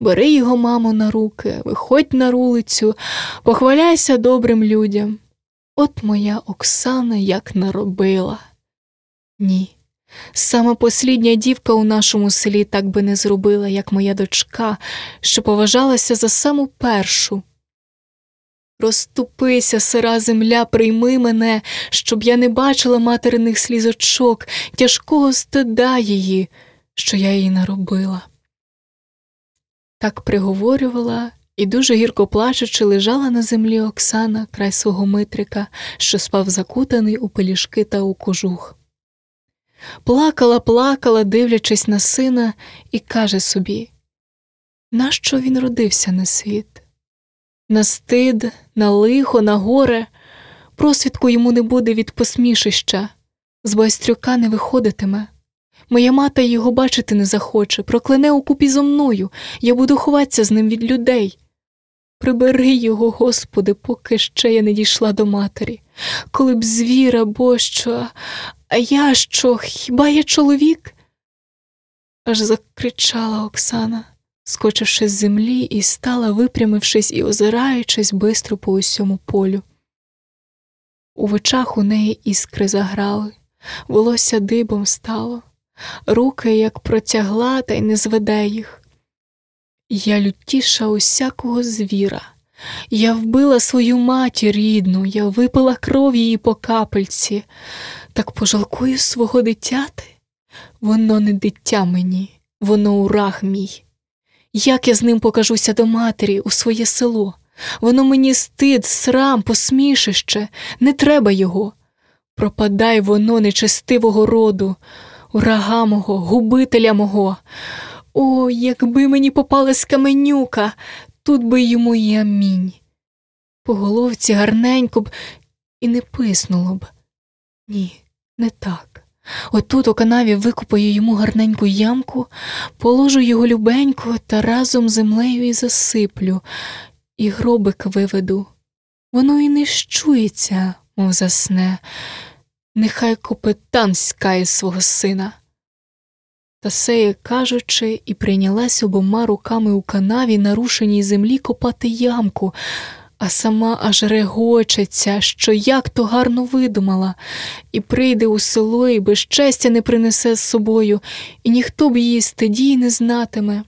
Бери його, мамо, на руки, виходь на вулицю, похваляйся добрим людям. От моя Оксана як наробила. Ні. Сама послідня дівка у нашому селі так би не зробила, як моя дочка, що поважалася за саму першу. Розступися, сира земля, прийми мене, щоб я не бачила материних слізочок, тяжкого стида її, що я їй наробила. Так приговорювала і дуже гірко плачучи, лежала на землі Оксана край свого Митрика, що спав закутаний у пелішки та у кожух. Плакала, плакала, дивлячись на сина, і каже собі нащо він родився на світ? на стид, на лихо, на горе, просвідку йому не буде від посмішища, з байстрюка не виходитиме. Моя мати його бачити не захоче, проклене у купі зо мною, я буду ховатися з ним від людей. Прибери його, Господи, поки ще я не дійшла до матері, коли б звіра, бо що, а я що, хіба я чоловік? аж закричала Оксана скочивши з землі, і стала, випрямившись і озираючись бистро по усьому полю. У очах у неї іскри заграли, волосся дибом стало, руки як протягла, та й не зведе їх. Я лютіша усякого звіра. Я вбила свою матір рідну, я випила кров її по капельці, так пожалкую свого дитяти. Воно не дитя мені, воно ураг мій. Як я з ним покажуся до матері у своє село? Воно мені стид, срам, посмішище, не треба його. Пропадай воно нечестивого роду, урага мого, губителя мого. О, якби мені попалась каменюка, тут би йому і амінь. По головці гарненько б і не писнуло б. Ні, не так. Отут у канаві викупаю йому гарненьку ямку, положу його любенько та разом землею і засиплю, і гробик виведу. Воно і не щується, мов засне, нехай копитан скає свого сина. Та сеє, кажучи, і прийнялась обома руками у канаві, нарушеній землі копати ямку, а сама аж регочеться, що як то гарно видумала, і прийде у село і безчестя не принесе з собою, і ніхто б її стидій не знатиме.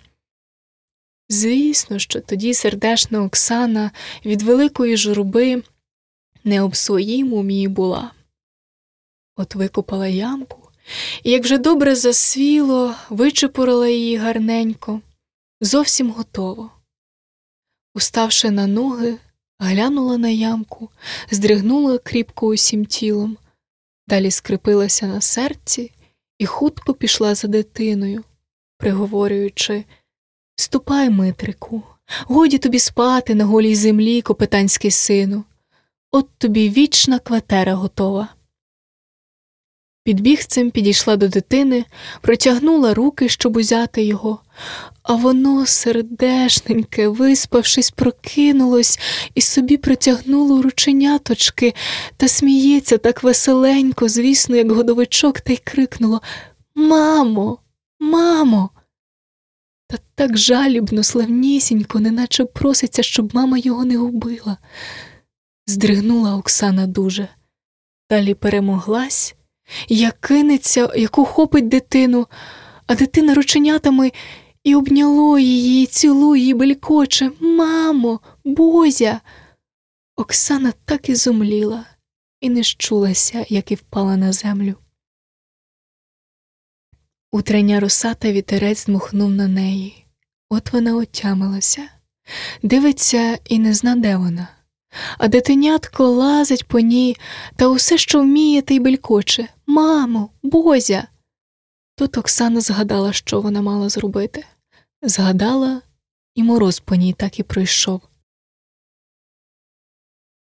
Звісно, що тоді сердешна Оксана від великої журби не об своїм умі була. От викопала ямку, і як вже добре засвіло, вичепурила її гарненько, зовсім готово. Уставши на ноги, глянула на ямку, здригнула кріпко усім тілом, далі скрипилася на серці і хутко пішла за дитиною, приговорюючи Ступай, Митрику, годі тобі спати на голій землі, копитанський сину, от тобі вічна кватера готова. Підбігцем підійшла до дитини, протягнула руки, щоб узяти його, а воно, сердешненьке, виспавшись, прокинулось і собі протягнуло рученяточки та сміється так веселенько, звісно, як годовичок, та й крикнуло Мамо, мамо. Та так жалібно, славнісінько, неначе проситься, щоб мама його не губила. Здригнула Оксана дуже. Далі перемоглась, як кинеться, як ухопить дитину, а дитина рученятами і обняло її, і цілує, і белькоче. Мамо, Бозя. Оксана так і зумліла і не щулася, як і впала на землю. Утрення роса та вітерець дмухнув на неї. От вона отямилася, дивиться і не зна, де вона. А дитинятко лазить по ній та усе, що вміє, та й белькоче. Мамо, Бозя. Тут Оксана згадала, що вона мала зробити. Згадала, і мороз по ній так і пройшов.